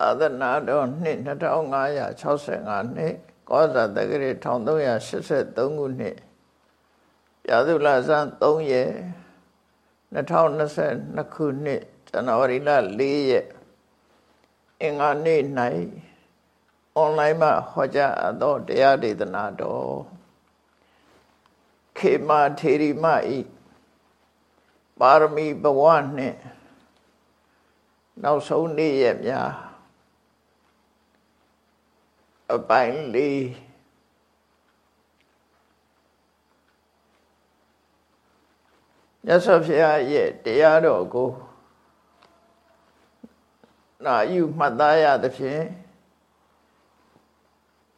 သာသနာတော်နှစ်2565နှစ်ကောဇာတက္ကရာ1383ခုနှစ်ရာသုလဆန်း3ရက်2022ခုနှစ်ဇန်နဝါရီလ4ရက်အင်္ဂါနေ့၌အွန်လိုင်းမှာဟောကြားအပ်သောတရားဒေသနာတော်ခေမာထေရီမဤပါရမီဘဝနှင့်နောက်ဆုံးနေ့ရက်များ အပိုင်းလေးမြတ်စွာဘုရားရဲ့တရားတော်ကိုနာယူမှတ်သားရသဖြင့်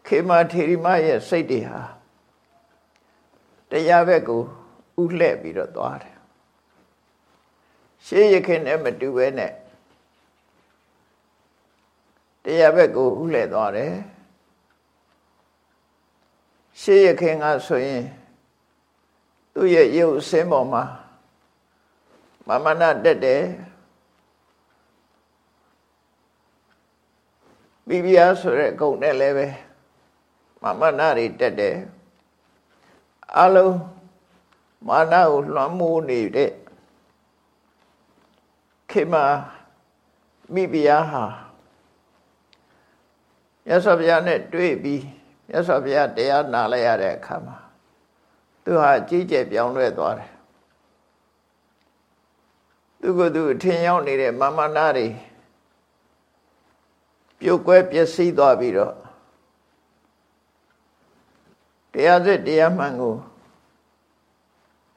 ခေမထေရီမရဲ့စိတ်တွေဟာတရားဘက်ကိုဥလှဲ့ပြီးတော့သွားတယ်ရှေးရခင်နဲ့မတူပဲနဲ့တရားဘက်ကိုဥလှဲ့သွားတယ် ရှေးရခင်ကဆိုရင်သူ့ရဲ့ရုပ်အစင်းပေါ်မှာမမနာတက်တယ်ဘီဘီယာဆိုတဲ့ဂုံနဲ့လည်းပဲမမနာတွေတက်တယ်အလုံးမာနကိုလွှမ်းမိုးနေတဲ့ခေမမိဖုရားဟာမြတ်စွာဘုရားနဲ့တွေ့ပြီး မြတ်စွာဘုရားတရားနာလိုက်ရတဲ့အခါမှာသူဟာကြီးကျယ်ပြောင်းလဲသွားတယ်သူကသူထင်ရောက်နေတဲ့မာမနာတွေပြုတ်ကွဲပျက်စီးသွားပြီးတော့တရားစစ်တရားမှန်ကို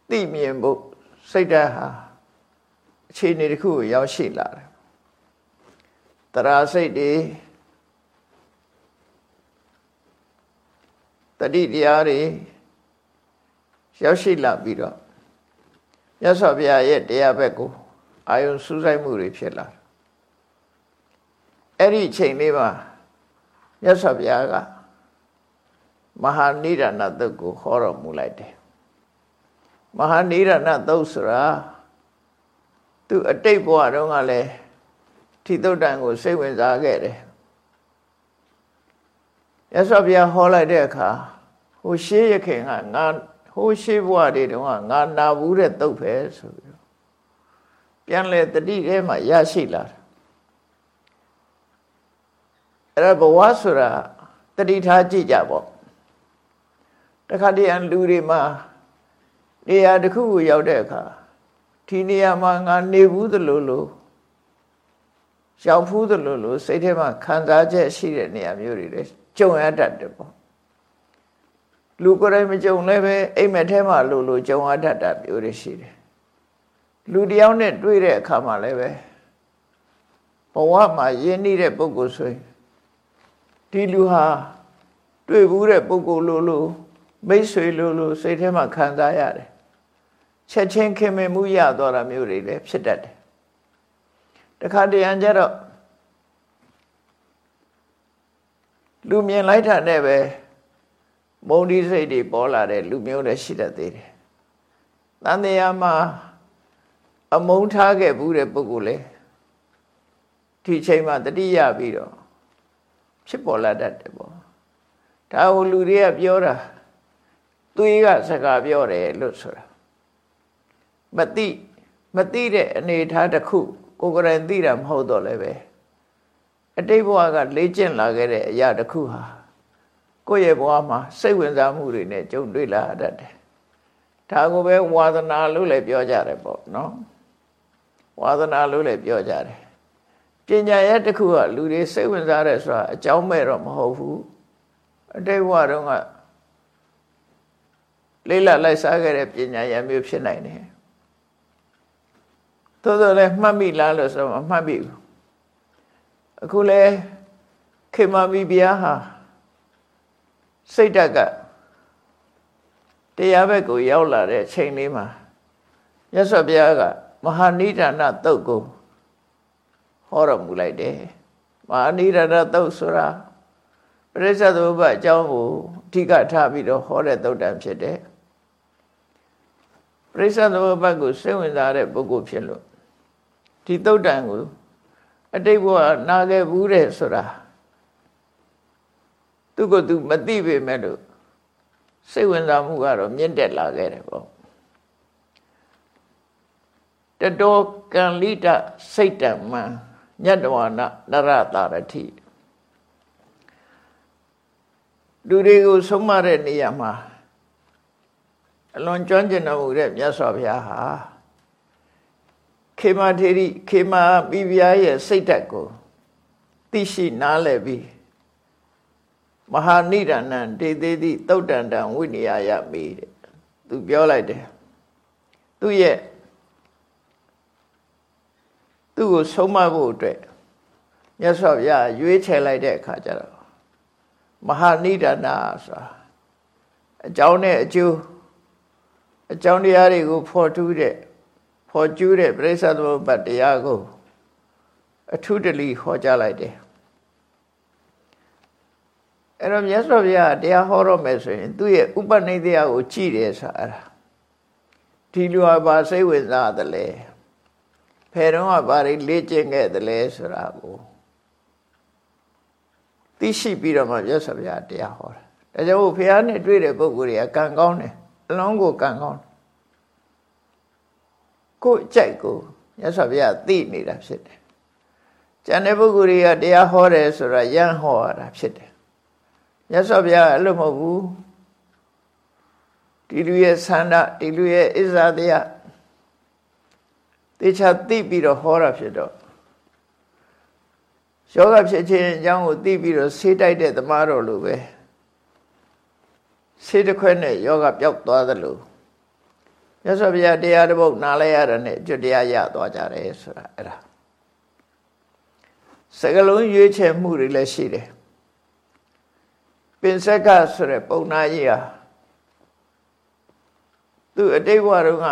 သိမြင်ဖို့စိတ်ဓာတ်ဟာအခြေအနေတစ်ခုကိုရောက်ရှိလာတယ်တရားစိတ်တွေ တတိတရားတွေရောက်ရှိလာပြီးတော့မြတ်စွာဘုရားရဲ့တရားဘက်ကိုအာယုံစူးစိုက်မှုတွေဖြစ်လာအဲ့ဒီချိန်လေးမှာမြတ်စွာဘုရားကမဟာနိဒာနသုတ်ကိုဟောတော်မူလိုက်တယ်မဟာနိဒာနသုတ်ဆိုတာသူအတိတ်ဘဝတုန်းကလည်းထိတုတ်တန်ကိုစိတ်ဝင်စားခဲ့တယ် ရသော်ဘုရားဟောလိုက်တဲ့အခါဟိုရှေးရခင်ကငါဟိုရှေးဘဝတွေတုန်းကငါနာဘူးတဲ့တုတ်ပဲဆိုပြီးတော့ပြန်လေတတိထဲမှာရရှိလာတယ်အဲ့ဒါဘဝဆိုတာတတိထားကြည့်ကြပေါ့တခါတည်းအလူတွေမှာနေရာတစ်ခုကိုရောက်တဲ့အခါဒီနေရာမှာငါနေဘူးသလိုလိုရောက်ဖူးသလိုလိုစိတ်ထဲမှာခံစားချက်ရှိတဲ့နေရာမျိုးတွေလည်း ကြုံရတတ်တယ်ပေါ့လူကိုယ်တိုင်မကြုံလည်းပဲအိမ်မက်ထဲမှာလိုလိုကြုံရတတ်တာမျိုးတွေရှိတယ်လူတယောက်နဲ့တွေ့တဲ့အခါမှာလည်းပဲဘဝမှာယဉ်နေတဲ့ပုဂ္ဂိုလ်ဆိုရင်ဒီလူဟာတွေ့ဘူးတဲ့ပုဂ္ဂိုလ်လိုလိုမိတ်ဆွေလိုလိုစိတ်ထဲမှာခံစားရတယ်ချက်ချင်းခင်မင်မှုရသွားတာမျိုးတွေလည်းဖြစ်တတ်တယ်တခါတရံကျတော့ လူမြင်လိုက်တာနဲ့ပဲမုံဒီစိတ်တွေပေါ်လာတဲ့လူမျိုးတွေရှိတတ်သေးတယ်တန်တရားမှာအမုန်းထားခဲ့ဘူးတဲ့ပုဂ္ဂိုလ်လေဒီချိန်မှာတတိယပြီးတော့ဖြစ်ပေါ်လာတတ်တယ်ပေါ့ဒါဟိုလူတွေကပြောတာသွေးကစကားပြောတယ်လို့ဆိုတာမသိမသိတဲ့အနေထားတစ်ခုကိုယ်ကရင်သိတာမဟုတ်တော့လည်းပဲ အတိတ်ဘဝကလေ့ကျင့်လာခဲ့တဲ့အရာတစ်ခုဟာကိုယ့်ရဲ့ဘဝမှာစိတ်ဝင်စားမှုတွေနဲ့ကြုံတွေ့လာတတ်တယ်ဒါကိုပဲဝါသနာလို့လည်းပြောကြတယ်ပေါ့နော်ဝါသနာလို့လည်းပြောကြတယ်ပညာရဲ့တစ်ခုကလူတွေစိတ်ဝင်စားတယ်ဆိုတာအကြောင်းမဲ့တော့မဟုတ်ဘူးအတိတ်ဘဝတုန်းကလေးလလိုက်စားခဲ့တဲ့ပညာရမျိုးဖြစ်နိုင်တယ်သို့တော်လည်းမှတ်မိလားလို့ဆိုတော့မမှတ်မိဘူး အခုလဲခေမမီဘုရားဟာစိတ်ဓာတ်ကတရားဘက်ကိုရောက်လာတဲ့ချိန်လေးမှာရသော်ဘုရားကမဟာနိဒာနတုတ်ကိုဟောတော်မူလိုက်တယ်မဟာနိဒာနတုတ်ဆိုတာပရိစ္ဆေသမုပ္ပါအကြောင်းကိုအဓိကထားပြီးတော့ဟောတဲ့တုတ်တံဖြစ်တယ်ပရိစ္ဆေသမုပ္ပါကိုစိတ်ဝင်စားတဲ့ပုဂ္ဂိုလ်ဖြစ်လို့ဒီတုတ်တံကို အတိတ်ဘဝနာခဲ့ဘူးတဲ့ဆိုတာသူကသူမသိပေမဲ့လို့စိတ်ဝင်စားမှုကတော့မြင့်တက်လာခဲ့တယ်ပေါ့တတောကံလိတစိတ်တမံညတဝနာနရတာရတိလူတွေကိုဆုံးမတဲ့နေရာမှာအလွန်ကျွမ်းကျင်တော်မူတဲ့မြတ်စွာဘုရားဟာ ခေမထေရီခေမပိဗျာရဲ့စိတ်ဓာတ်ကိုသိရှိနားလည်ပြီးမဟာနိဒာနံဒေသေးတိသုတ်တန်တံဝိနည်းယမိတဲ့သူပြောလိုက်တယ်သူ့ရဲ့သူ့ကိုဆုံးမဖို့အတွက်မြတ်စွာဘုရားရွေးချယ်လိုက်တဲ့အခါကျတော့မဟာနိဒာနာဆိုတာအကြောင်းနဲ့အကျိုးအကြောင်းတရားတွေကိုဖော်ထူးတဲ့ ဖော်ကျူးတဲ့ပြိဿသမုပ္ပါတရားကိုအထုတလီဟောကြားလိုက်တယ်အဲ့တော့မြတ်စွာဘုရားတရားဟောတော့မယ်ဆိုရင်သူ့ရဲ့ဥပနိဒေယကိုကြည့်တယ်ဆိုတာအဲ့ဒါဒီလူဟာဘာစိတ်ဝင်စားတယ်လဲဖယ်တော့ကဘာတွေလေ့ကျင့်ခဲ့တယ်လဲဆိုတာကိုသိရှိပြီးတော့မှမြတ်စွာဘုရားတရားဟောတာဒါကြောင့်ဘုရားနဲ့တွေ့တဲ့ပုဂ္ဂိုလ်တွေကကံကောင်းတယ်အလုံးကိုကံကောင်းတယ် ကိုကြိုက်ကိုမြတ်စွာဘုရားသိနေတာဖြစ်တယ်ကျန်တဲ့ပုဂ္ဂိုလ်တွေကတရားဟောတယ်ဆိုတာယံဟောရတာဖြစ်တယ်မြတ်စွာဘုရားအဲ့လိုမဟုတ်ဘူးဒီလူရဲ့ဆန္ဒဒီလူရဲ့အစ္ဆာတရားတေချာသိပြီးတော့ဟောတာဖြစ်တော့ယောဂဖြစ်ခြင်းအကြောင်းကိုသိပြီးတော့ဆေးတိုက်တဲ့သမားတော်လိုပဲဆေးတစ်ခွက်နဲ့ယောဂပျောက်သွားသလို မြတ်စွာဘုရားတရားတစ်ပုဒ်နားလဲရတဲ့နဲ့ကျွတ်တရားရသွားကြတယ်ဆိုတာအဲ့ဒါစကလုံးရွေးချယ်မှုတွေလည်းရှိတယ်ပင်စက်ကဆိုတဲ့ပုံနာကြီးဟာသူအတိတ်ဘဝတုန်းက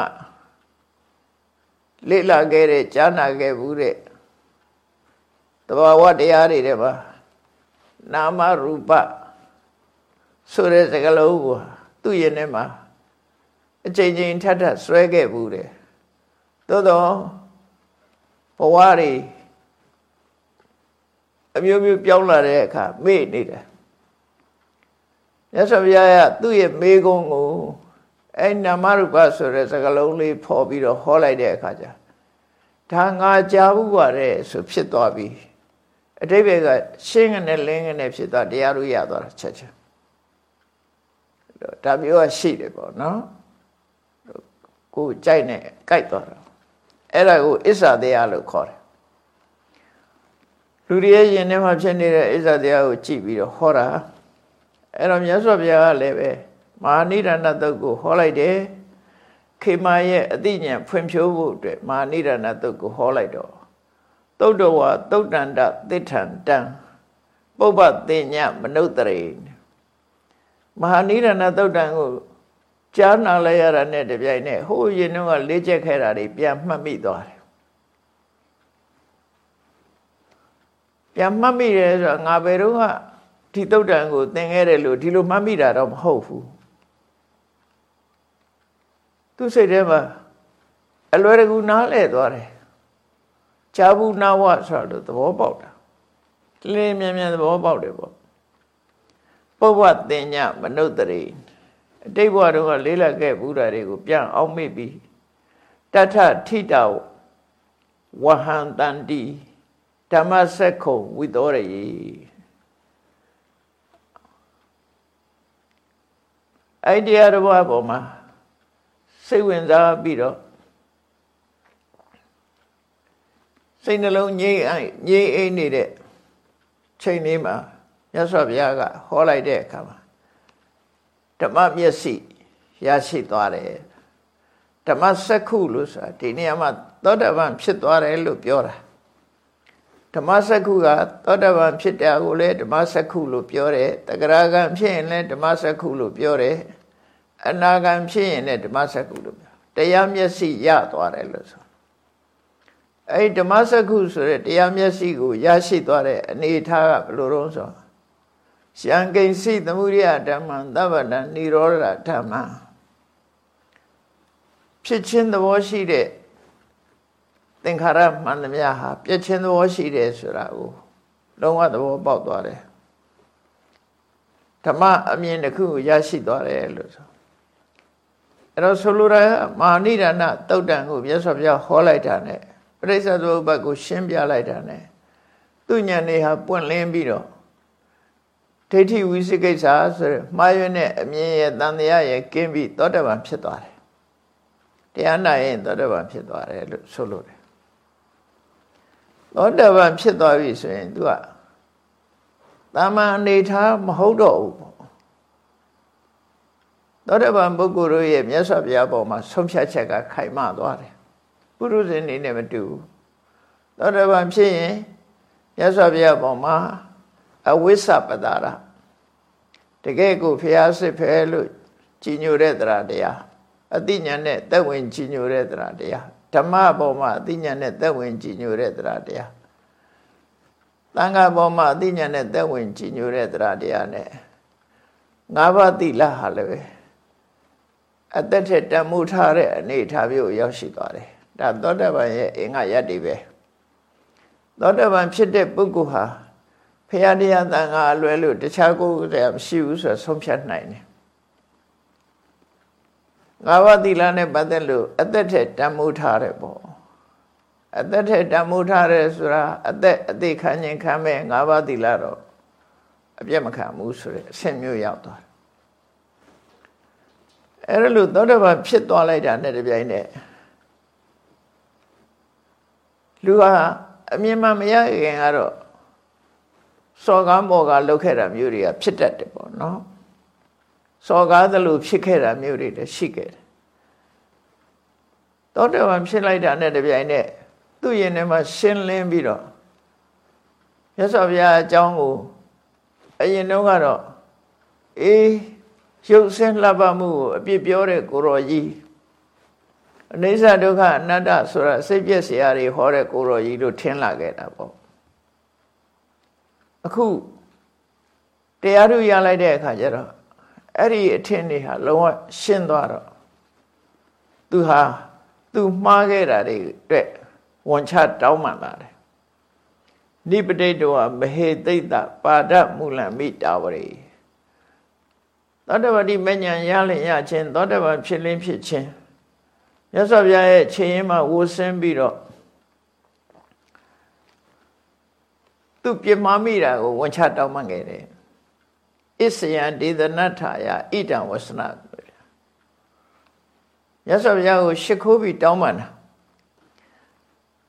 လေ့လာခဲ့တဲ့ကြားနာခဲ့ဘူးတဲ့တဘာဝတရားတွေတဲ့ပါနာမရူပဆိုတဲ့စကားလုံးကိုသူ့ရင်ထဲမှာ အချိန်ချင်းထပ်ထပ်ဆွဲခဲ့ဘူးတဲ့သို့တော့ဘဝတွေအမျိုးမျိုးပြောင်းလာတဲ့အခါမေ့နေတယ်မြတ်စွာဘုရားကသူ့ရဲ့မေကုံးကိုအဲ့နာမရူပဆိုတဲ့စကားလုံးလေးဖော်ပြီးတော့ဟောလိုက်တဲ့အခါကျဒါငါကြားဘူးပါတဲ့ဆိုဖြစ်သွားပြီအတိဘယ်ကရှင်းကနေလင်းကနေဖြစ်သွားတရားလို့ရသွားတာချက်ချက်ဒါမျိုးကရှိတယ်ပေါ့နော် ကိုကြိုက်နေကြိုက်သွားတာအဲ့ဒါကိုအစ္ဆာတရားလို့ခေါ်တယ်လူတွေရဲ့ယင်ထဲမှာဖြစ်နေတဲ့အစ္ဆာတရားကိုကြည့်ပြီးတော့ဟောတာအဲ့တော့မြတ်စွာဘုရားကလည်းပဲမဟာနိဒာနတုတ်ကိုဟောလိုက်တယ်ခေမာရဲ့အသိဉာဏ်ဖွံ့ဖြိုးဖို့အတွက်မဟာနိဒာနတုတ်ကိုဟောလိုက်တော့သုတ်တော်ဝသုတ်တန္တသစ္ထံတံပုပ္ပသိညမနုဿရေမဟာနိဒာနသုတ်တံကို ကြားနာလိုက်ရတာနဲ့တပြိုင်နက်ဟိုးရင်တော့လေးချက်ခဲ့တာတွေပြန်မှတ်မိသွားတယ်ပြန်မှတ်မိတယ်ဆိုတော့ငါဘယ်တော့ဒီတုတ်တန်ကိုသင်ခဲ့တယ်လို့ဒီလိုမှတ်မိတာတော့မဟုတ်ဘူးသူစိတ်ထဲမှာအလွယ်တကူနားလဲသွားတယ်ကြာဘူးနာဝဆိုတော့သဘောပေါက်တာလင်းမြန်မြန်သဘောပေါက်တယ်ပေါ့ပုဗ္ဗတင်ညမနုဿရေ အတိတ်ဘဝတုန်းကလေးလက်ခဲ့ဘူးတာတွေကိုပြန်အောင်မေ့ပြီးတထထိတဝဟံတန္တိဓမ္မစက္ခုံဝိသောရေအဲ့တရားတစ်ပါးပေါ်မှာစိတ်ဝင်စားပြီးတော့စိတ်နှလုံးငြိမ့်ငြိမ့်အိမ်နေတဲ့ချိန်လေးမှာမြတ်စွာဘုရားကဟောလိုက်တဲ့အခါမှာ ဓမ္မမျက်စိရရှိသွားတယ်ဓမ္မစက္ခုလို့ဆိုတာဒီနေရာမှာသောတပန်ဖြစ်သွားတယ်လို့ပြောတာဓမ္မစက္ခုကသောတပန်ဖြစ်တယ်ကိုလည်းဓမ္မစက္ခုလို့ပြောတယ်တဂရဂံဖြစ်ရင်လည်းဓမ္မစက္ခုလို့ပြောတယ်အနာဂံဖြစ်ရင်လည်းဓမ္မစက္ခုလို့ပြောတရားမျက်စိရသွားတယ်လို့ဆိုအဲ့ဓမ္မစက္ခုဆိုတဲ့တရားမျက်စိကိုရရှိသွားတဲ့အနေထားကဘယ်လိုတော့ဆို ရှံကိဉ္စိသမုဒိယဓမ္မံသဗ္ဗတံនិရောဓဓမ္မံဖြစ်ချင်းသဘောရှိတဲ့ သင်္ခါရမှန်သမျှဟာပြည့်ချင်းသဘောရှိတယ်ဆိုတာကိုလုံးဝသဘောပေါက်သွားတယ်ဓမ္မအမြင်တစ်ခုကိုရရှိသွားတယ်လို့ဆိုအဲ့တော့ဆိုလိုတာမာနိဒာနတုတ်တန်ကိုမြတ်စွာဘုရားဟောလိုက်တာ ਨੇ ပရိစ္ဆေသမုပ္ပါကိုရှင်းပြလိုက်တာ ਨੇ သူညံနေဟာပွင့်လင်းပြီးတော့ ဒိဋ္ဌိဝိသိကိစ္စဆိုရမှားရွံ့တဲ့အမြင်ရဲ့တန်တရားရဲ့ကင်းပြီးသောတပန်ဖြစ်သွားတယ်တရားနာရင်သောတပန်ဖြစ်သွားတယ်လို့ဆိုလို့တယ်သောတပန်ဖြစ်သွားပြီဆိုရင် तू ကတာမန်အနေထားမဟုတ်တော့ဘူးပေါ့သောတပန်ပုဂ္ဂိုလ်တို့ရဲ့မြတ်စွာဘုရားပေါ်မှာဆုံးဖြတ်ချက်ကခိုင်မာသွားတယ်ပုရုဇဉ်နေနဲ့မတူဘူးသောတပန်ဖြစ်ရင်မြတ်စွာဘုရားပေါ်မှာအဝိစ္စပတာရ တကယ်ကိုဖျားစစ်ဖဲလို့ကြီးညိုတဲ့တရားတရားအတိညာနဲ့သက်ဝင်ကြီးညိုတဲ့တရားတရားဓမ္မပေါ်မှာအတိညာနဲ့သက်ဝင်ကြီးညိုတဲ့တရားတရားသံဃာပေါ်မှာအတိညာနဲ့သက်ဝင်ကြီးညိုတဲ့တရားတရားနဲ့ငါးပါးတိလဟာလည်းပဲအသက်ထက်တမှုထားတဲ့အနေထားမျိုးရောက်ရှိသွားတယ်ဒါသောတပန်ရဲ့အင်္ဂယတ္တိပဲသောတပန်ဖြစ်တဲ့ပုဂ္ဂိုလ်ဟာ ဖရာတရားတန်ခါအလွယ်လို့တခြားကိုယ်တည်းမရှိဘူးဆိုဆုံးဖြတ်နိုင်တယ်ငါးပါးသီလနဲ့ပတ်သက်လို့အသက်ထက်တန်မိုးထားတယ်ပေါ့အသက်ထက်တန်မိုးထားတယ်ဆိုတာအသက်အသေးခံခြင်းခံမဲ့ငါးပါးသီလတော့အပြတ်မခံဘူးဆိုတဲ့အဆင့်မျိုးရောက်သွားတယ်အဲ့ဒါလို့သောတပန်ဖြစ်သွားလိုက်တာနဲ့တပြိုင်နက်လူဟာအမြင်မှမရခင်ကတော့ စော်ကားမော်ကားလုပ်ခဲ့တာမျိုးတွေကဖြစ်တတ်တယ်ပေါ့နော်စော်ကားသလိုဖြစ်ခဲ့တာမျိုးတွေလည်းရှိခဲ့တယ်တောတပံဖြစ်လိုက်တာနဲ့တပြိုင်နက်သူ့ရင်ထဲမှာရှင်းလင်းပြီးတော့မြတ်စွာဘုရားအကြောင်းကိုအရင်တော့ကတော့အေးရုပ်ဆင်းလှပမှုကိုအပြစ်ပြောတဲ့ကိုရောကြီးအနိစ္စဒုက္ခအနတ္တဆိုတာစိတ်ပြည့်စရာတွေဟောတဲ့ကိုရောကြီးတို့ထင်လာခဲ့တာပေါ့ အခုတရားထုရလိုက်တဲ့အခါကျတော့အဲ့ဒီအထင်တွေဟာလုံးဝရှင်းသွားတော့သူဟာသူမှားခဲ့တာတွေအတွက်ဝန်ချတောင်းပန်လာတယ်နိပတိတောမဟေသိတပါဒမူလမိတာဝရေသောတပတိမဉ္ဇဉ်ရလင်ရခြင်းသောတပန်ဖြစ်လင်းဖြစ်ခြင်းမြတ်စွာဘုရားရဲ့ခြေရင်းမှာဝိုးဆင်းပြီးတော့ သူပြမမိတာကိုဝန်ချတောင်းပန်ခဲ့တယ်ဣစယံဒေသနထာယဣတံဝဆနာမြတ်စွာဘုရားကိုရှ िख ိုးပြီးတောင်းပန်တာ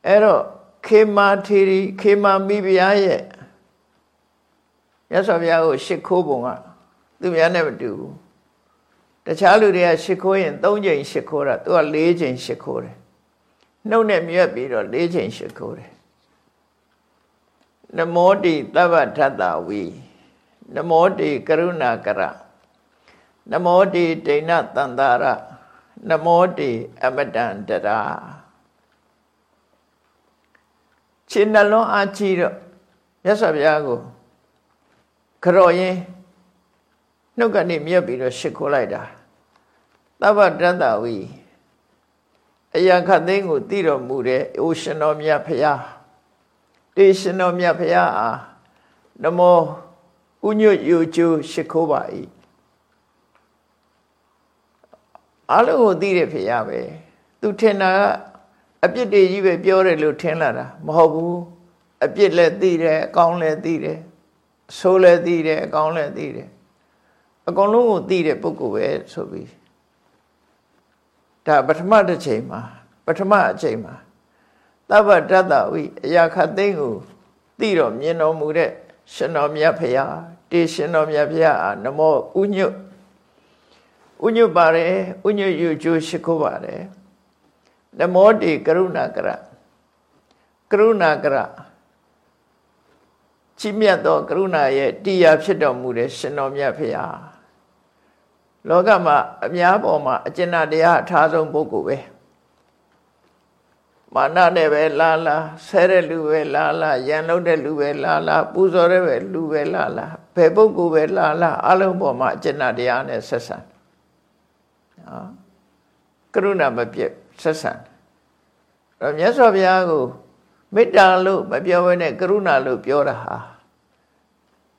အဲ့တော့ခေမာထေရီခေမာမိဖုရားရဲ့မြတ်စွာဘုရားကိုရှ िख ိုးပုံကသူများနဲ့မတူဘူးတခြားလူတွေကရှ िख ိုးရင်၃ချိန်ရှ िख ိုးတာသူက၄ချိန်ရှ िख ိုးတယ်နှုတ်နဲ့မြက်ပြီးတော့၄ချိန်ရှ िख ိုးတယ် နမောတိသဗ္ဗထတ္တဝီနမောတိကရုဏာကရနမောတိဒိဏတန္တာရနမောတိအမတန္တရာခြေနှလုံးအားကြည့်တော့မြတ်စွာဘုရားကိုခရော့ရင်နှုတ်ကနေမြက်ပြီးတော့ရှ िख ိုးလိုက်တာသဗ္ဗတတ္တဝီအယံခသိန်းကိုတည်တော်မူတဲ့အိုရှင်တော်မြတ်ဖရာ တေရှင်တော်မြတ်ဖရာအားနမောဥညွတ်ယူကျူရှ िख ိုးပါ၏အလုံးကိုသိတဲ့ဖရာပဲသူထင်တာကအပြစ်တွေကြီးပဲပြောတယ်လို့ထင်လာတာမဟုတ်ဘူးအပြစ်လည်းသိတယ်အကောင်းလည်းသိတယ်အဆိုးလည်းသိတယ်အကောင်းလည်းသိတယ်အကုန်လုံးကိုသိတဲ့ပုဂ္ဂိုလ်ပဲဆိုပြီးဒါပထမတစ်ချိန်မှာပထမအချိန်မှာ သဗ္ဗတတ္တဝိအရာခသိန်းကိုသိတော့မြင်တော်မူတဲ့ရှင်တော်မြတ်ဖရာတေရှင်တော်မြတ်ဖရာနမောဥညွတ်ဥညွတ်ပါတယ်ဥညွတ်ယူကျိုးရှိခိုးပါတယ်နမောတေကရုဏာကရကရုဏာကရချီးမြတ်သောကရုဏာရဲ့တရားဖြစ်တော်မူတဲ့ရှင်တော်မြတ်ဖရာလောကမှာအများပေါ်မှာအကျဉ်းတရားအထားဆုံးပုဂ္ဂိုလ်ပဲ မာနနဲ့ပဲလာလာဆဲတဲ့လူပဲလာလာရန်လုံးတဲ့လူပဲလာလာပူဇော်တဲ့ပဲလူပဲလာလာဘယ်ပုဂ္ဂိုလ်ပဲလာလာအလုံးပေါ်မှာအကျဉ်းတရားနဲ့ဆက်ဆံနော်ကရုဏာမပြတ်ဆက်ဆံတော့မြတ်စွာဘုရားကိုမေတ္တာလို့မပြောဘဲနဲ့ကရုဏာလို့ပြောတာဟာ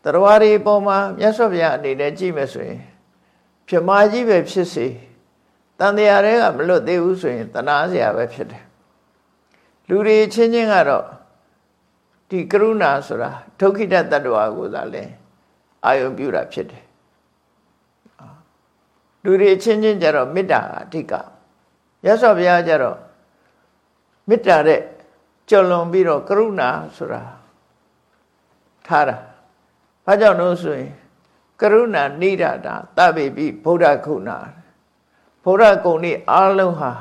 တရားရီပုံမှာမြတ်စွာဘုရားအနေနဲ့ကြည့်မယ်ဆိုရင်ပြမကြီးပဲဖြစ်စေတန်တရားတွေကမလွတ်သေးဘူးဆိုရင်တနာစရာပဲဖြစ်တယ် လူတွေချင်းချင်းကတော့ဒီကရုဏာဆိုတာဒုက္ခိတတ attva ကိုသာလဲအာယုံပြုတာဖြစ်တယ်လူတွေချင်းချင်းကြတော့မေတ္တာအဓိကရသော်ဘုရားကြတော့မေတ္တာတဲ့ကြော်လွန်ပြီးတော့ကရုဏာဆိုတာထားတာဘာကြောင့်လို့ဆိုရင်ကရုဏာနိဒတာတပိပိဗုဒ္ဓခုဏဗုဒ္ဓဂုဏ်ဤအားလုံးဟာ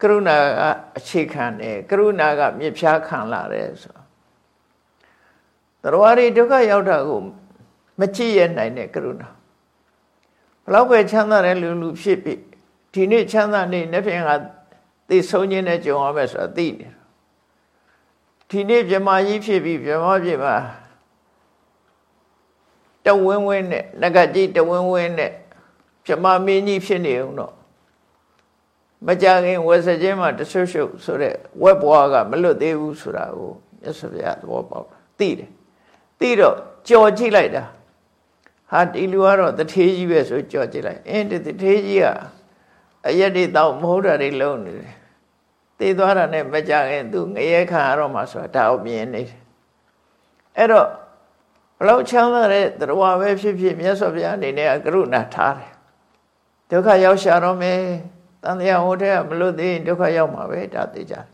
ကရုဏာကအခြေခံတယ်ကရုဏာကမြစ်ဖြားခံလာတယ်ဆိုတော်ရီဒုက္ခရောက်တာကိုမကြည့်ရနိုင်တဲ့ကရုဏာဘလောက်ပဲချမ်းသာတဲ့လူလူဖြစ်ဖြစ်ဒီနေ့ချမ်းသာနေနေ့ဖြင့်ကသိဆုံးခြင်းနဲ့ကြုံရမယ်ဆိုတာသိနေဒီနေ့မြမကြီးဖြစ်ပြီးမြမဖြစ်မှာတဝင်းဝင်းနဲ့ငကကြီးတဝင်းဝင်းနဲ့မြမမင်းကြီးဖြစ်နေအောင်တော့ မကြခင်ဝက်စခြင်းမှာတဆွရှုပ်ဆိုတဲ့ဝက်ဘွားကမလွတ်သေးဘူးဆိုတာကိုမြတ်စွာဘုရားသဘောပေါက်တာသိတယ်သိတော့ကြော်ကြည့်လိုက်တာဟာဒီလူကတော့တထေးကြီးပဲဆိုကြော်ကြည့်လိုက်အင်းဒီတထေးကြီးကအရက်တွေတောက်မဟုတ်တာတွေလုံးနေတယ်သိသွားတာနဲ့မကြခင်သူငရဲခံရတော့မှဆိုတာဒါကိုမြင်နေတယ်အဲ့တော့ဘလောက်ချမ်းသာတဲ့တရားပဲဖြစ်ဖြစ်မြတ်စွာဘုရားအနေနဲ့ကရုဏာထားတယ်ဒုက္ခရောက်ရှာတော့မယ် တန်တရားဟိုတဲ့မလွတ်သေးရင်ဒုက္ခရောက်မှာပဲဒါသိကြတယ်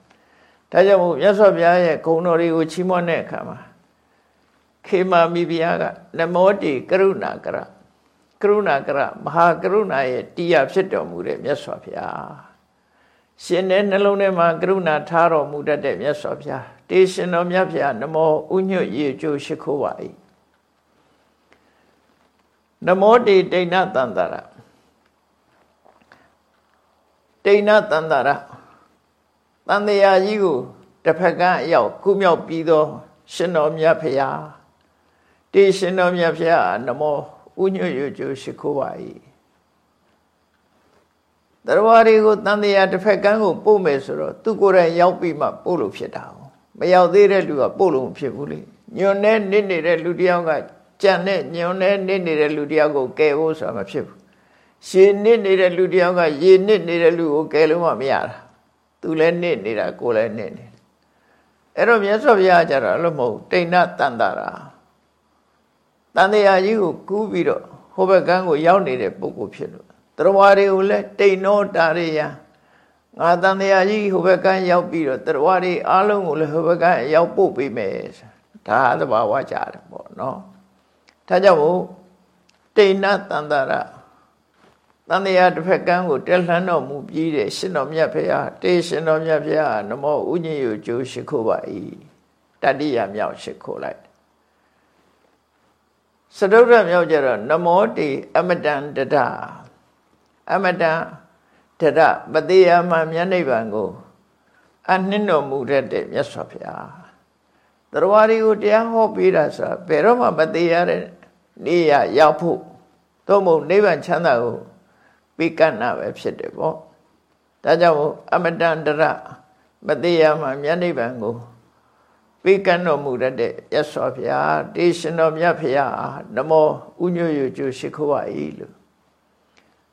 ဒါကြောင့်မို့မြတ်စွာဘုရားရဲ့ဂုဏ်တော်တွေကိုချီးမွမ်းတဲ့အခါမှာခေမာမိဘုရားကနမောတိကရုဏာကရကရုဏာကရမဟာကရုဏာရဲ့တရားဖြစ်တော်မူတဲ့မြတ်စွာဘုရားရှင်တဲ့နှလုံးထဲမှာကရုဏာထားတော်မူတတ်တဲ့မြတ်စွာဘုရားတေရှင်တော်မြတ်ဘုရားနမောဥညွတ်ရေကျိုးရှိခိုးပါ၏နမောတိတိဏတန္တရ တိဏတန္တရတန်တရားကြီးကိုတစ်ဖက်ကအရောက်ကုမြောက်ပြီးသော ရှင်တော်မြတ်ဖရာတေရှင်တော်မြတ်ဖရာနမောဥညွတ်ရွကျိုးရှိခိုးပါ၏တရားတွေကိုတန်တရားတစ်ဖက်ကန်းကိုပို့မယ်ဆိုတော့သူကိုယ်တိုင်ရောက်ပြီးမှပို့လို့ဖြစ်တာမရောက်သေးတဲ့လူကပို့လို့မဖြစ်ဘူးလေညွန်နေနစ်နေတဲ့လူတယောက်ကကြံတဲ့ညွန်နေနစ်နေတဲ့လူတယောက်ကိုကယ်ဖို့ဆိုတာမဖြစ်ဘူး ရှည်နစ်နေတဲ့လူတယောက်ကရေနစ်နေတဲ့လူကိုကယ်လို့မှမရတာသူလည်းနစ်နေတာကိုယ်လည်းနစ်နေအဲ့တော့မြတ်စွာဘုရားကြတော့အဲ့လိုမဟုတ်တိဏ္ဍတန်တာရာတန်တရားကြီးကိုကူးပြီးတော့ဟိုဘက်ကန်းကိုရောက်နေတဲ့ပုဂ္ဂိုလ်ဖြစ်လို့တရားတွေကိုလည်းတိဏ္ဍောတာရိယငါတန်တရားကြီးဟိုဘက်ကန်းရောက်ပြီးတော့တရားတွေအားလုံးကိုလည်းဟိုဘက်ကန်းရောက်ပို့ပေးမယ်ဒါသဘာဝကြတယ်ပေါ့နော်ဒါကြောင့်မို့တိဏ္ဍတန်တာရာ တန်တရားတစ်ဖက်ကန်းကိုတက်လှမ်းတော်မူပြီးတဲ့ရှင်တော်မြတ်ဖေဟာတေရှင်တော်မြတ်ဖေဟာနမောဥညင်ယကျိုးရှိခိုးပါ၏တတိယမြောက်ရှိခိုးလိုက်စတုဒ္ဓမြောက်ကျတော့နမောတိအမတံတဒအမတံတဒမသေးယမမြတ်နိဗ္ဗာန်ကိုအနှင်းတော်မူတတ်တဲ့မြတ်စွာဘုရားတရားတွေကိုတရားဟောပေးတာဆိုတာဘယ်တော့မှမသေးရတဲ့နေရရောက်ဖို့သို့မဟုတ်နိဗ္ဗာန်ချမ်းသာကို ပိကဏပဲဖြစ်တယ်ပေါ့ဒါကြောင့်အမတန်တရမသေးရမှမြတ်နိဗ္ဗာန်ကိုပိကံတော်မူတတ်တဲ့ရသော်ဖျားတေရှင်တော်မြတ်ဖျားနမောဥညွယကျရှိခိုးပါ၏လို့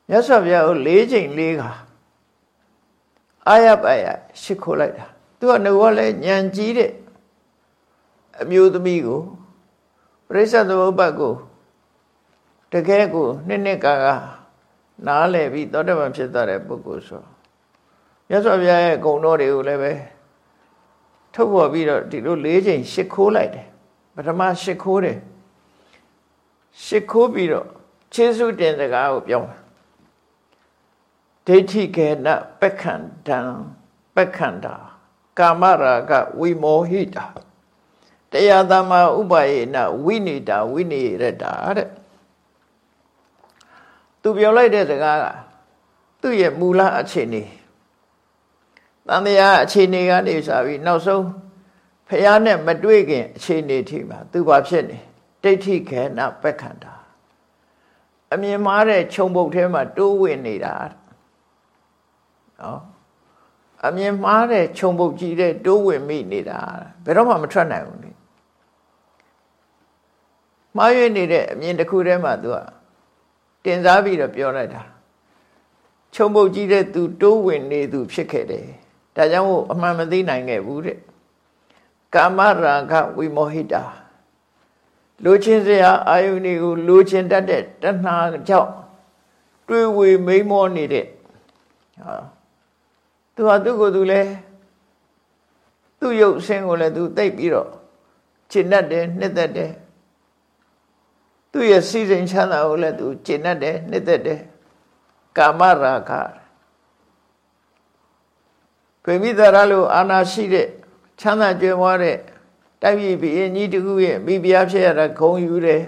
မြတ်စွာဘုရားကို၄ချိန်၄ခါအာရပါယရှိခိုးလိုက်တာသူကငကောလဲညံကြီးတဲ့အမျိုးသမီးကိုပရိစ္ဆေသမုပ္ပါကိုတကယ်ကိုနှစ်နှစ်ကာက နားလည်ပြီးသောတပန်ဖြစ်သွားတဲ့ပုဂ္ဂိုလ်ဆိုမြတ်စွာဘုရားရဲ့ဂုဏ်တော်တွေကိုလည်းပဲထုတ်ပေါ်ပြီးတော့ဒီလို၄ချိန်ရှ िख ိုးလိုက်တယ်ပထမရှ िख ိုးတယ်ရှ िख ိုးပြီးတော့ခြေဆုတင်စကားကိုပြောဒိဋ္ဌိကေနပက္ခန္တံပက္ခန္တာကာမရာဂဝိမောဟိတာတရားသမဥပယေနဝိနိတာဝိနိရတာတဲ့ သူပြောလိုက်တဲ့စကားကသူ့ရဲ့မူလအခြေအနေတန်တရားအခြေအနေကနေစပြီးနောက်ဆုံးဖះနဲ့မတွေ့ခင်အခြေအနေထိမှာသူဘာဖြစ်နေဒိဋ္ဌိခေနပက္ခန္တာအမြင်မှားတဲ့ခြုံပုတ်ထဲမှာတိုးဝင်နေတာနော်အမြင်မှားတဲ့ခြုံပုတ်ကြီးတဲ့တိုးဝင်မိနေတာဘယ်တော့မှမထွက်နိုင်ဘူးလေမှားရွေးနေတဲ့အမြင်တစ်ခုတည်းမှာ तू က တင်စားပြီးတော့ပြောလိုက်တာခြုံပုတ်ကြီးတဲ့သူတိုးဝင်နေသူဖြစ်ခဲ့တယ်ဒါကြောင့်မို့အမှန်မသိနိုင်ခဲ့ဘူးတဲ့ကာမရာဂဝိမောဟိတာလိုချင်စရာအာယုန်တွေကိုလိုချင်တတ်တဲ့တဏှာကြောင့်တွေးဝေမိမောနေတဲ့ဟာသူဟာသူ့ကိုယ်သူလဲသူ့ရုပ်ဆင်းကိုလည်းသူသိပ်ပြီးတော့ကျင့်တတ်တယ်နှစ်သက်တယ် သူ့ရဲ့စီစဉ်ချမ်းသာကိုလည်းသူကျင့်တတ်တယ်နှစ်သက်တယ်ကာမရာဂဗေမိသရလို့အာနာရှိတဲ့ချမ်းသာကြွယ်ဝတဲ့တိုက်ပြည်ဘီရင်ကြီးတခုရဲ့မိဖုရားဖြစ်ရတာဂုံယူတယ်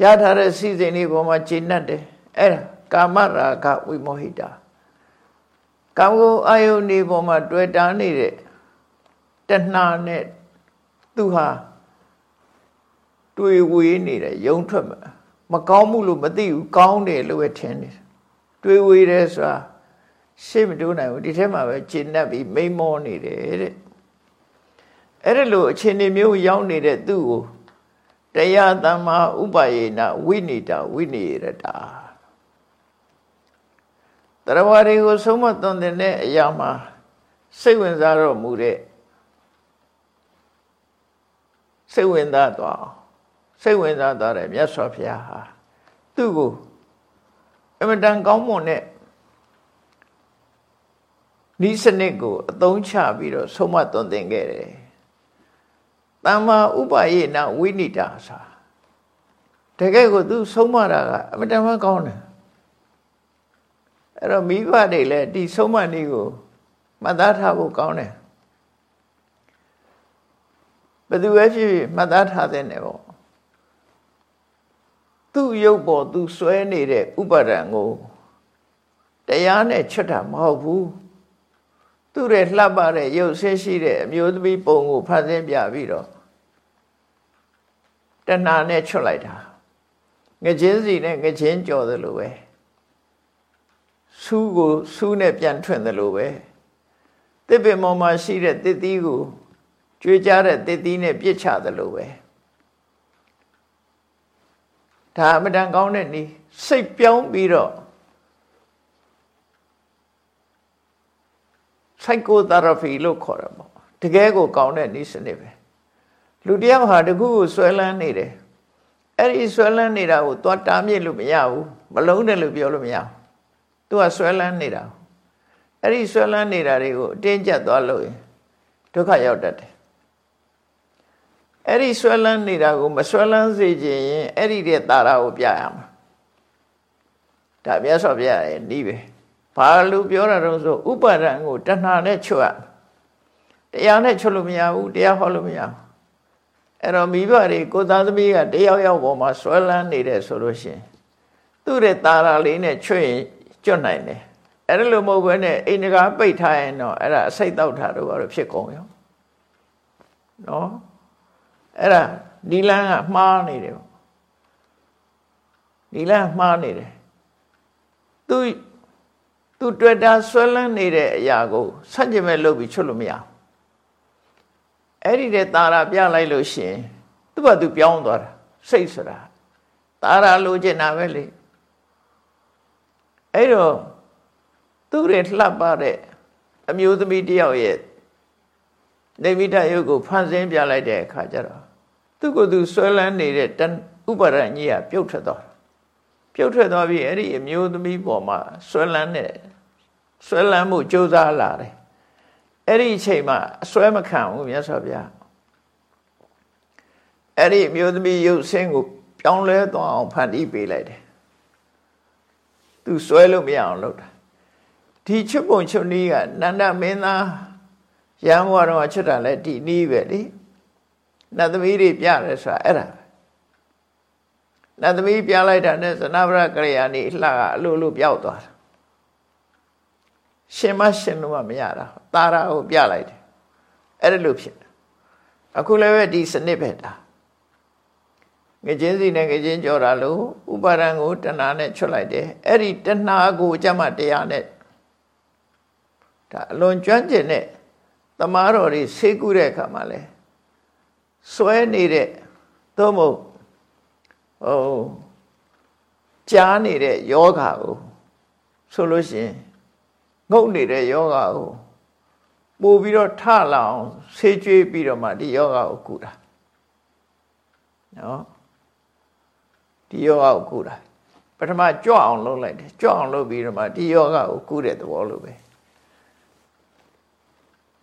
ရထားတဲ့စီစဉ်လေးပေါ်မှာကျင့်တတ်တယ်အဲ့ဒါကာမရာဂဝိမောဟိတာကာမဂုဏ်အာယုန်ဒီပေါ်မှာတွေ့တာနေတဲ့တဏှာနဲ့သူဟာ တွေ့ဝေးနေတယ်ယုံထွက်မှာမကောင်းမှုလို့မသိဘူးကောင်းတယ်လို့ပဲထင်နေတယ်တွေ့ဝေးတယ်ဆိုတာရှေ့မတိုးနိုင်ဘူးဒီထဲမှာပဲကျင့်တတ်ပြီးမိမောနေတယ်တဲ့အဲ့ဒါလို့အခြေအနေမျိုးရောက်နေတဲ့သူ့ကိုတရားသမ္မာဥပယေနဝိနိတာဝိနိရတာတရားဝါတွေကိုဆုံးမသွန်တဲ့အရာမှာစိတ်ဝင်စားတော့မူတဲ့စိတ်ဝင်စားသွား စိတ်ဝင်စားသွားတယ်မြတ်စွာဘုရားဟာသူ့ကိုအမတန်ကောင်းမွန်တဲ့ဤစနစ်ကိုအသုံးချပြီးတော့ဆုံးမသွန်သင်ခဲ့တယ်။တမ္မာဥပယေနဝိနိတာစာတကယ်ကိုသူဆုံးမတာကအမတန်မှကောင်းတယ်အဲ့တော့မိဘတွေလည်းဒီဆုံးမနည်းကိုမှတ်သားထားဖို့ကောင်းတယ်ဘယ်သူပဲဖြစ်ဖြစ်မှတ်သားထားတဲ့နေပေါ့ သူ့ရုပ်ပေါ်သူဆွဲနေတဲ့ဥပါဒံကိုတရားနဲ့ချွတ်တာမဟုတ်ဘူးသူ့ရဲ့လှပတဲ့ရုပ်ဆင်းရှိတဲ့အမျိုးသမီးပုံကိုဖန်ဆင်းပြပြီးတော့တဏှာနဲ့ချွတ်လိုက်တာငချင်းစီနဲ့ငချင်းကြော်သလိုပဲဆူးကိုဆူးနဲ့ပြန်ထွင်သလိုပဲတစ်ပင်ပေါ်မှာရှိတဲ့တစ်သီးကိုကြွေးကြတဲ့တစ်သီးနဲ့ပြစ်ချသလိုပဲ ဒါအမတန်ကောင်းတဲ့နည်းစိတ်ပြောင်းပြီးတော့ psychotherapy လို့ခေါ်တာပေါ့တကယ်ကိုကောင်းတဲ့နည်းစနစ်ပဲလူတယောက်ဟာတခုကိုဆွဲလန်းနေတယ်အဲ့ဒီဆွဲလန်းနေတာကိုသွားတားမြစ်လို့မရဘူးမလုံးတယ်လို့ပြောလို့မရဘူးသူကဆွဲလန်းနေတာအဲ့ဒီဆွဲလန်းနေတာတွေကိုအတင်းကျပ်သွားလို့ရင်ဒုက္ခရောက်တတ်တယ် အဲ့ဒီဆွဲလန်းနေတာကိုမဆွဲလန်းစေခြင်းရင်အဲ့ဒီတဲ့တာရာကိုပြရမှာဒါမြတ်စွာဘုရားရဲ့ဤပဲဘာလို့ပြောတာတော့ဆိုဥပါဒံကိုတဏှာနဲ့ချွတ်တရားနဲ့ချွတ်လို့မရဘူးတရားဟောလို့မရဘူးအဲ့တော့မိဘတွေကိုသားသမီးကတယောက်ယောက်ပေါ်မှာဆွဲလန်းနေတယ်ဆိုလို့ရှိရင်သူ့ရဲ့တာရာလေးနဲ့ချွတ်ရင်ကျွတ်နိုင်တယ်အဲ့ဒါလိုမဟုတ်ဘဲနဲ့အိန္ဒကာပိတ်ထားရင်တော့အဲ့ဒါအစိတ်တောက်တာတော့ဘာလို့ဖြစ်ကုန်ရောနော် အဲ့ဒါနီလန်းကမှားနေတယ်ပေါ့နီလန်းမှားနေတယ်သူသူတွေ့တာဆွဲလန်းနေတဲ့အရာကိုဆန့်ကျင်မဲ့လုပ်ပြီးချွတ်လို့မရဘူးအဲ့ဒီတဲ့တာရာပြလိုက်လို့ရှင်သူ့ဘာသူပြောင်းသွားတာစိတ်ဆိုတာတာရာလိုချင်တာပဲလေအဲ့တော့သူ့ရဲ့လှပတဲ့အမျိုးသမီးတယောက်ရဲ့နေမိတယုတ်ကိုဖန်ဆင်းပြလိုက်တဲ့အခါကျတော့ သူ့ကိုယ်သူဆွဲလန်းနေတဲ့ဥပါဒညကြီးကပြုတ်ထွက်သွားပြုတ်ထွက်သွားပြီးအဲ့ဒီအမျိုးသမီးပေါ်မှာဆွဲလန်းတဲ့ဆွဲလန်းမှုကြိုးစားလာတယ်အဲ့ဒီအချိန်မှာအစွဲမခံဘူးမြတ်စွာဘုရားအဲ့ဒီအမျိုးသမီးရုပ်ဆင်းကိုပြောင်းလဲသွားအောင်ဖန်တီးပေးလိုက်တယ်သူစွဲလို့မရအောင်လုပ်တာဒီချွတ်ပုံချွတ်နီးကနန္ဒမင်းသားရံဘွားတော်ချွတ်တာလဲဒီနီးပဲလေ နတ်သမီးတွေပြတယ်ဆိုတာအဲ့ဒါနတ်သမီးပြလိုက်တာနဲ့သနဗရကရိယာနေအလှကအလိုလိုပြောက်သွားတာရှင်မရှင်လို့မရတာတာရာကိုပြလိုက်တယ်အဲ့ဒါလို့ဖြစ်တယ်အခုလည်းပဲဒီစနစ်ပဲဒါငချင်းစီနဲ့ငချင်းကြော်တာလို့ဥပါဒံကိုတဏှာနဲ့ချွတ်လိုက်တယ်အဲ့ဒီတဏှာကိုအကျမတရားနဲ့ဒါအလွန်ကျွမ်းကျင်တဲ့တမားတော်တွေဆေးကုတဲ့အခါမှာလဲ စွဲနေတဲ့သို့မဟုတ်ဟိုကြားနေတဲ့ယောဂါကိုဆိုလို့ရှိရင်ငုတ်နေတဲ့ယောဂါကိုပို့ပြီးတော့ထလာအောင်ဆေးကျွေးပြီးတော့မှဒီယောဂါကိုကုတာနော်ဒီယောဂါကိုကုတာပထမကြွအောင်လုပ်လိုက်တယ်ကြွအောင်လုပ်ပြီးတော့မှဒီယောဂါကိုကုတဲ့သဘောလိုပဲ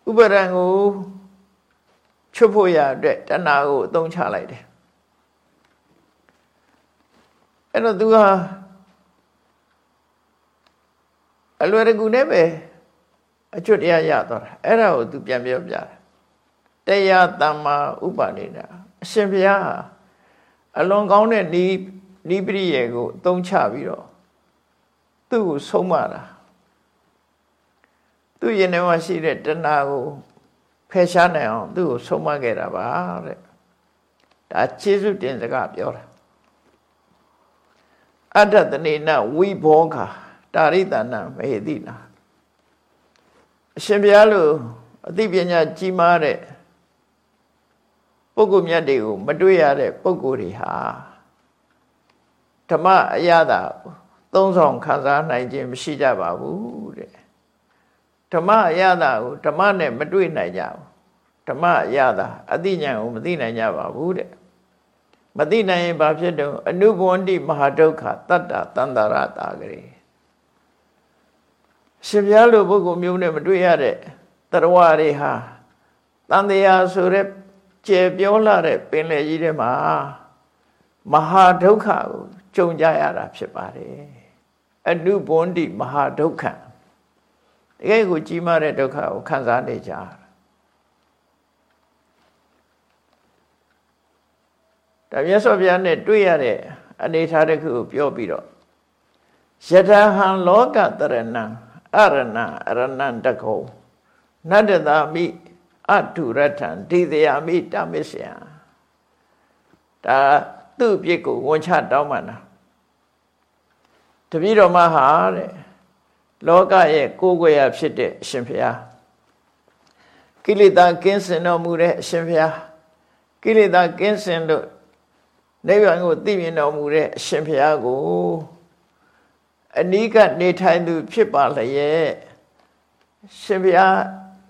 ဥပဒံကို ချွတ်ဖို့ရအတွက်တဏှာကိုအသုံးချလိုက်တယ်အဲ့တော့သူဟာအလွယ်တကူနဲ့ပဲအကျွတ်တရားရသွားတာအဲ့ဒါကိုသူပြန်ပြောပြတယ်တရားတမ္မာဥပါဒိနာအရှင်ဘုရားဟာအလွန်ကောင်းတဲ့ဤဤပရိယေကိုအသုံးချပြီးတော့သူ့ကိုဆုံးမတာသူ့ရင်ထဲမှာရှိတဲ့တဏှာကို ဖယ်ရှားနိုင်အောင်သူ့ကိုဆုံးမခဲ့တာပါတဲ့ဒါခြေစွတင်စကားပြောတာအတ္တတနေနဝိဘောခာတာရိတနာမေတိနာအရှင်ဘုရားလိုအသိပညာကြီးမားတဲ့ပုဂ္ဂိုလ်မြတ်တွေကိုမတွေ့ရတဲ့ပုဂ္ဂိုလ်တွေဟာဓမ္မအရသာသုံးဆောင်ခံစားနိုင်ခြင်းမရှိကြပါဘူးတဲ့ဓမ္မအရသာကိုဓမ္မနဲ့မတွေ့နိုင်ကြဘူး ဓမ္မအရသာအသိဉာဏ်ကိုမသိနိုင်ကြပါဘူးတဲ့မသိနိုင်ရင်ဘာဖြစ်တော့အနုဘဝန္တိမဟာဒုက္ခတတ္တတန္တရတာကလေးရှင်ပြားလိုပုဂ္ဂိုလ်မျိုးနဲ့မတွေ့ရတဲ့တရဝတွေဟာတန်တရားဆိုတဲ့ကျေပြောလာတဲ့ပင်လယ်ကြီးထဲမှာမဟာဒုက္ခကိုကြုံကြရတာဖြစ်ပါတယ်အနုဘွန်တိမဟာဒုက္ခတကယ်ကိုကြီးမားတဲ့ဒုက္ခကိုခံစားနေကြတာ ဒါမြတ်စွာဘုရားနဲ့တွေ့ရတဲ့အနေထားတစ်ခုကိုပြောပြီးတော့ယထာဟံလောကတရဏံအရဏအရဏံတကောနတ္တသာမိအတုရထံဒိသယာမိတမစ္စယံဒါသူ့အပြစ်ကိုဝန်ချတောင်းပန်တာတပည့်တော်မဟာတဲ့လောကရဲ့ကိုယ်ွယ်ရဖြစ်တဲ့အရှင်ဘုရားကိလေသာကင်းစင်တော်မူတဲ့အရှင်ဘုရားကိလေသာကင်းစင်လို့ နိဗ္ဗာန်ကိုသိမြင်တော်မူတဲ့အရှင်ဘုရားကိုအနိကနေထိုင်သူ ဖြစ်ပါလျက်ရှင်ဘုရား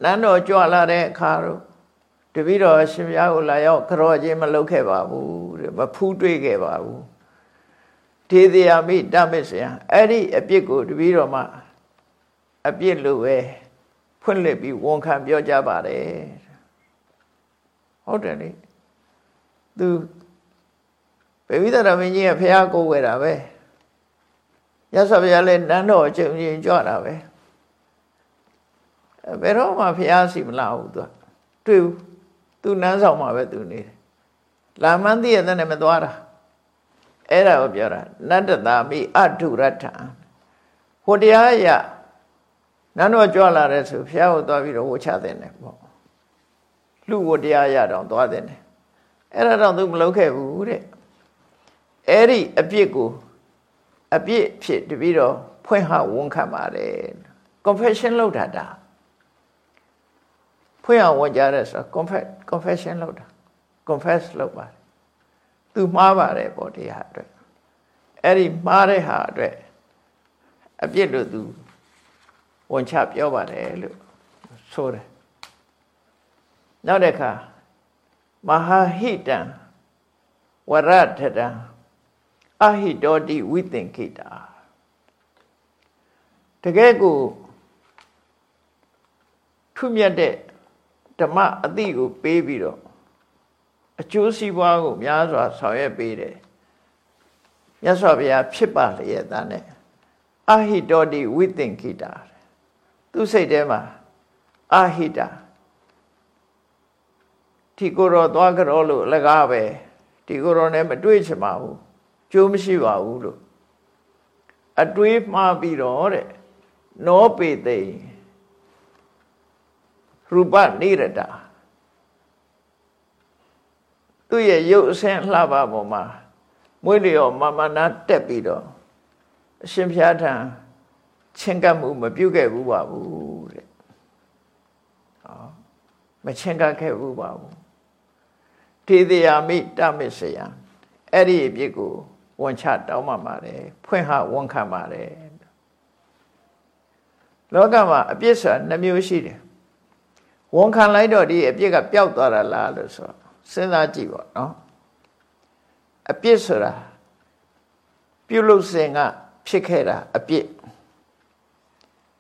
နန်းတော်ကြွလာတဲ့အခါတော့တပည့်တော်ရှင်ဘုရားကိုလာရောက်ကြောခြင်းမလုပ်ခဲ့ပါဘူးတဲ့မဖူးတွေ့ခဲ့ပါဘူးဒေသယာမိတမစ္ဆယအဲ့ဒီအပြစ်ကိုတပည့်တော်မှအပြစ်လို့ပဲဖွင့်လှစ်ပြီးဝန်ခံပြောကြပါတယ်ဟုတ်တယ်လေသူ ဗေဝိဒရာမင်းကြီးကဖះကိုဝယ်တာပဲရသော်ဘုရားလည်းနန်းတော်ကျုံရင်ကြွတာပဲဘယ်တော့မှဖះစီမလာဘူးသူတွေ့ဘူးသူနန်းဆောင်မှာပဲသူနေတယ်လာမန်းသိရတဲ့နဲ့မသွားတာအဲ့ဒါကိုပြောတာနတ္တတာမိအထုရထံဟိုတရားရနန်းတော်ကြွလာတဲ့ဆိုဖះကိုသွားပြီးတော့ဝှချတဲ့နဲ့ပေါ့လူဝတရားရတော့သွားတဲ့နဲ့အဲ့ဒါတော့သူမလုပ်ခဲ့ဘူးတဲ့ အဲ့ဒီအပြစ်ကိုအပြစ်ဖြစ်တပြီးတော့ဖွင့်ဟဝန်ခံပါတယ် confession လုပ်တာဒါဖွင့်ဟဝန်ကြတဲ့ဆို confess confession လုပ်တာ confess လုပ်ပါတယ်သူမှားပါတယ်ပေါ့တရားအတွက်အဲ့ဒီမှားတဲ့ဟာအတွက်အပြစ်လို့သူဝန်ချပြောပါတယ်လို့ဆိုတယ်နောက်တစ်ခါမဟာဟိတံဝရထတံ အဟိတောတိဝိသင်္ခိတာတကယ်ကိုထွမြတ်တဲ့ဓမ္မအတိကိုပေးပြီးတော့အကျိုးစီးပွားကိုများစွာဆောင်ရွက်ပေးတယ်မြတ်စွာဘုရားဖြစ်ပါလျက်သားနဲ့အဟိတောတိဝိသင်္ခိတာသူစိတ်ထဲမှာအဟိတာဒီကိုယ်တော်သွားကြတော့လို့အလကားပဲဒီကိုယ်တော်နဲ့မတွေ့ချင်ပါဘူး ကျိုးမရှိပါဘူးလို့အတွေးမှားပြီးတော့တဲ့နောပေသိရူပနိရတာသူ့ရဲ့ရုပ်အဆင်းလှပပေါ်မှာမွေးလျော်မမနာတက်ပြီးတော့အရှင်ဖျားထံချင်းကပ်မှုမပြုတ်ခဲ့ဘူးပါဘူးတဲ့မချင်းကပ်ခဲ့ဘူးပါဘူးထေတယာမိတမစ္စယအဲ့ဒီအပြစ်ကို ဝန်ချတောင်းမှပါတယ်ဖွင့်ဟဝန်ခံပါတယ်လောကမှာအပြစ်ဆိုတာနှမျိုးရှိတယ်ဝန်ခံလိုက်တော့ဒီအပြစ်ကပျောက်သွားတာလားလို့ဆိုစဉ်းစားကြည့်ပါနော်အပြစ်ဆိုတာပြုလုပ်စဉ်ကဖြစ်ခဲ့တာအပြစ်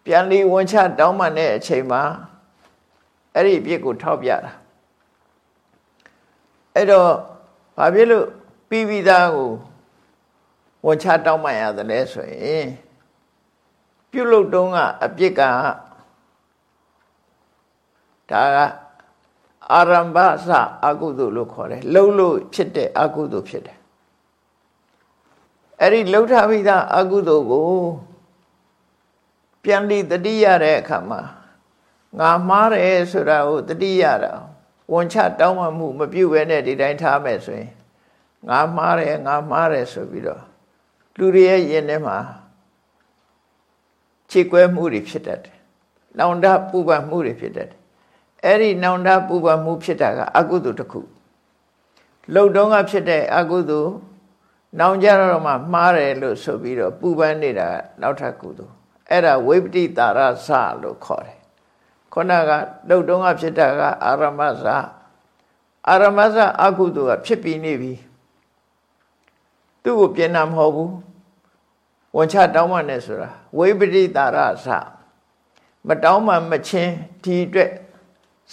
ပြန်လီဝန်ချတောင်းမှန်တဲ့အချိန်မှာအဲ့ဒီအပြစ်ကိုထောက်ပြတာအဲ့တော့ဘာဖြစ်လို့ပြီးပြီးသားကို ဝန်ချတောင်းမှန်ရသလဲဆိုရင်ပြုလုပ်တုံးကအပြစ်ကဒါကအာရမ္ဗစအကုသိုလ်လို့ခေါ်တယ်လှုပ်လို့ဖြစ်တဲ့အကုသိုလ်ဖြစ်တယ်အဲ့ဒီလှုပ်ထားပြီးသားအကုသိုလ်ကိုပြန်ပြီးတတိရတဲ့အခါမှာငါမှားတယ်ဆိုတာကိုတတိရတာဝန်ချတောင်းမှမှု မပြုတ်ဘဲနဲ့ဒီတိုင်းထားမယ်ဆိုရင်ငါမှားတယ်ငါမှားတယ်ဆိုပြီးတော့ လူတွေရဲ့ယင်ထဲမှာခြေကွဲမှုတွေဖြစ်တတ်တယ်။လောင်တပူပန်မှုတွေဖြစ်တတ်တယ်။အဲ့ဒီနောင်တပူပန်မှုဖြစ်တာကအကုသိုလ်တစ်ခု။လုံတုံးကဖြစ်တဲ့အကုသိုလ်နောင်ကြတော့မှမှားတယ်လို့ဆိုပြီးတော့ပူပန်နေတာနောက်ထပ်ကုသိုလ်။အဲ့ဒါဝိပတိတာရစလို့ခေါ်တယ်။ခုနကလုံတုံးကဖြစ်တာကအာရမဇအာရမဇအကုသိုလ်ကဖြစ်ပြီးနေပြီ။ သူ့ကိုပြင်တာမဟုတ်ဘူး။ဝန်ချတောင်းမှနဲ့ဆိုတာဝိပရိတာရသမတောင်းမှမချင်းဒီအတွက်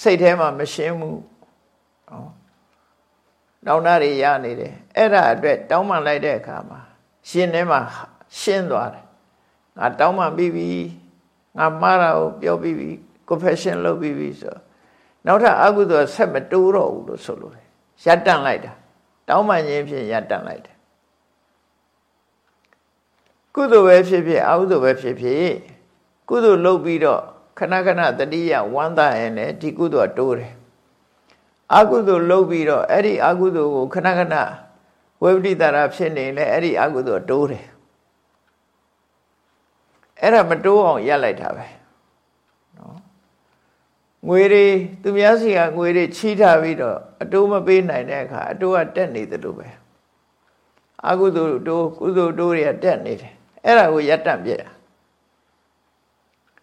စိတ်ထဲမှာမရှင်းဘူးဟောတောင်းတာတွေရနေတယ်အဲ့ဒါအတွက်တောင်းမှလိုက်တဲ့အခါမှာရှင်ထဲမှာရှင်းသွားတယ်ငါတောင်းမှပြီးပြီငါမှားတာကိုပြောပြီးပြီ confession လုပ်ပြီးပြီဆိုနောက်ထပ်အကုသိုလ်ဆက်မတိုးတော့ဘူးလို့ဆိုလို့ရပ်တန့်လိုက်တာတောင်းမှခြင်းဖြင့်ရပ်တန့်လိုက်တယ် ကုသိုလ်ပဲဖြစ်ဖြစ်အကုသိုလ်ပဲဖြစ်ဖြစ်ကုသိုလ်လုပ်ပြီးတော့ခဏခဏတတိယဝမ်းသာရင်လည်းဒီကုသိုလ်ကတိုးတယ်အကုသိုလ်လုပ်ပြီးတော့အဲ့ဒီအကုသိုလ်ကိုခဏခဏဝိပတိတာရဖြစ်နေလဲအဲ့ဒီအကုသိုလ်တိုးတယ်အဲ့ဒါမတိုးအောင်ရပ်လိုက်တာပဲနော်ငွေတွေသူများစီကငွေတွေချီးထားပြီးတော့အတိုးမပေးနိုင်တဲ့အခါအတိုးကတက်နေတယ်လို့ပဲအကုသိုလ်တိုးကုသိုလ်တိုးတွေကတက်နေတယ် အဲ့ဒါကိုရပ်တန့်ပြတာ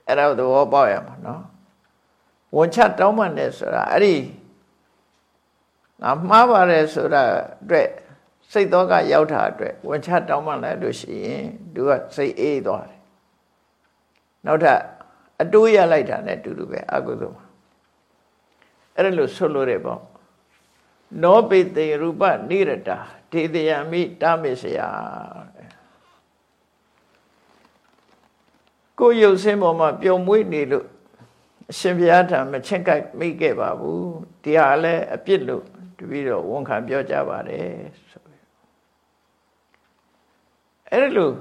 အဲ့ဒါကိုသဘောပေါက်ရမှာနော်ဝန်ချတောင်းမှန်တယ်ဆိုတာအဲ့ဒီငါမှားပါတယ်ဆိုတာအတွက်စိတ်တော့ကရောက်တာအတွက်ဝန်ချတောင်းမှန်လိုက်လို့ရှိရင်သူကစိတ်အေးသွားတယ်နောက်ထပ်အတိုးရလိုက်တာနဲ့တူတူပဲအကုသိုလ်မှာအဲ့ဒါလို့ဆိုလို့ရပေါ့နောပိတေရူပနိရတာဒေတယမိတမေစယာ ကိုယ်ရုပ်ဆင်းပေါ်မှာပျော်မွေ့နေလို့အရှင်ဘုရားထံမချင့်ကပ်မိခဲ့ပါဘူးဒီဟာလည်းအပြစ်လို့တပည့်တော်ဝန်ခံပြောကြပါတယ်ဆိုပြီးအဲ့ဒါလို့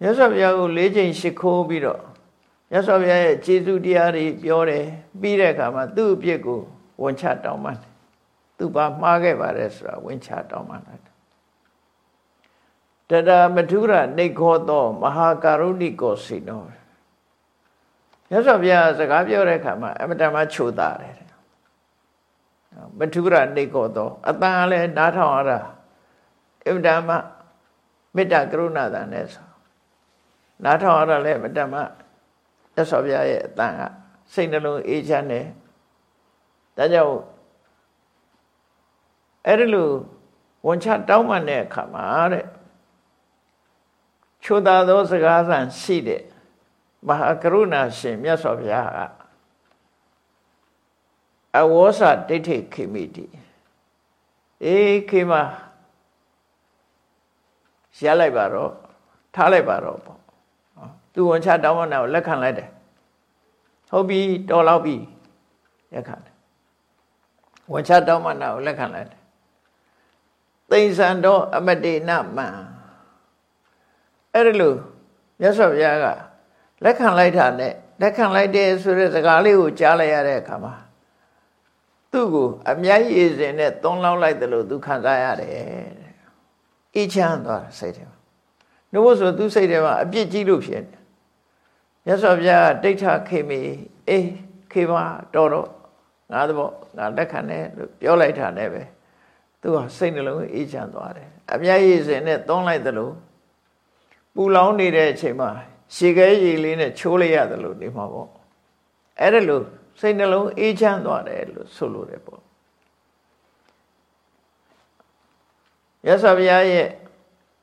မြတ်စွာဘုရားကို၄ချိန်ရှ िख ိုးပြီးတော့မြတ်စွာဘုရားရဲ့ကျေးဇူးတရားတွေပြောတယ်ပြီးတဲ့အခါမှာသူ့အပြစ်ကိုဝန်ချတောင်းပန်တယ်သူပါမှားခဲ့ပါတယ်ဆိုတာဝန်ချတောင်းပန်တယ် တတမထုရနေခောသောမဟာကာရုဏိကောစိနောမြတ်စွာဘုရားစကားပြောတဲ့အခါမှာအမတန်မှချိုတာတယ်မထုရနေခောသောအတန်လည်းနားထောင်ရတာအမတန်မှမေတ္တာကရုဏာတန်နဲ့ဆိုနားထောင်ရတာလည်းအမတန်မှမြတ်စွာဘုရားရဲ့အတန်ကစိတ်နှလုံးအေးချမ်းတယ်ဒါကြောင့်အဲ့ဒီလိုဝန်ချတောင်းပန်တဲ့အခါမှာတဲ့ ချိုသာသောစကားဆန်ရှိတဲ့မဟာကရုဏာရှင်မြတ်စွာဘုရားကအဝေါစဒိဋ္ဌိခေမိတိအေးခေမရလိုက်ပါတော့ထားလိုက်ပါတော့ပေါ့သူဝန်ချတောင်းပန်တာကိုလက်ခံလိုက်တယ်ဟုတ်ပြီတော်လောက်ပြီလက်ခံတယ်ဝန်ချတောင်းပန်တာကိုလက်ခံလိုက်တယ်သိဉ္စံတော်အမတေနမံ အဲ့ဒါလို့မြတ်စွာဘုရားကလက်ခံလိုက်တာနဲ့လက်ခံလိုက်တယ်ဆိုတဲ့စကားလေးကိုကြားလိုက်ရတဲ့အခါမှာသူ့ကိုအမြိုက်ရည်စင်နဲ့သုံးလောက်လိုက်တယ်လို့သူခံစားရတယ်အေးချမ်းသွားစိတ်ထဲမှာနှုတ်ဆိုသူစိတ်ထဲမှာအပြစ်ကြီးလို့ဖြစ်နေမြတ်စွာဘုရားဒိဋ္ဌခေမိအေးခေမတော်တော့ငါသဘောငါလက်ခံတယ်လို့ပြောလိုက်တာနဲ့ပဲသူကစိတ်နှလုံးအေးချမ်းသွားတယ်အမြတ်ရည်စင်နဲ့သွန်းလိုက်သလို ပူလောင်နေတဲ့အချိန်မှာရှေခဲရည်လေးနဲ့ချိုးလိုက်ရတယ်လို့နေမှာပေါ့အဲ့ဒါလို့စိတ်နှလုံးအေးချမ်းသွားတယ်လို့ဆိုလိုတယ်ပေါ့ရသော်ဘုရားရဲ့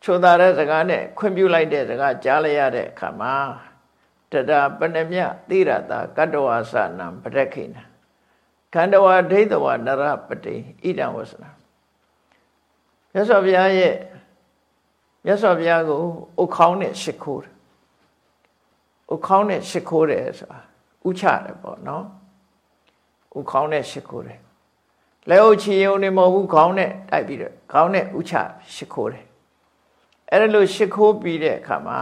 ချိုးသားတဲ့စကားနဲ့ခွင့်ပြုလိုက်တဲ့စကားကြားလိုက်ရတဲ့အခါမှာတတာပဏမြတိရတာကတ္တဝါသနံပရခိဏခန္ဓဝါဒိဋ္ဌဝါနရပတိဣဒံဝဆနာရသော်ဘုရား ရဲ့ရသော်ဘုရားကိုဥခေါင်းနဲ့ရှ िख ိုးတယ်ဥခေါင်းနဲ့ရှ िख ိုးတယ်ဆိုတာဥချတယ်ပေါ့နော်ဥခေါင်းနဲ့ရှ िख ိုးတယ်လက်အုပ်ချီယုံနေမဟုတ်ဘူးခေါင်းနဲ့တိုက်ပြီးတော့ခေါင်းနဲ့ဥချရှ िख ိုးတယ်အဲ့ဒါလို့ရှ िख ိုးပြီးတဲ့အခါမှာ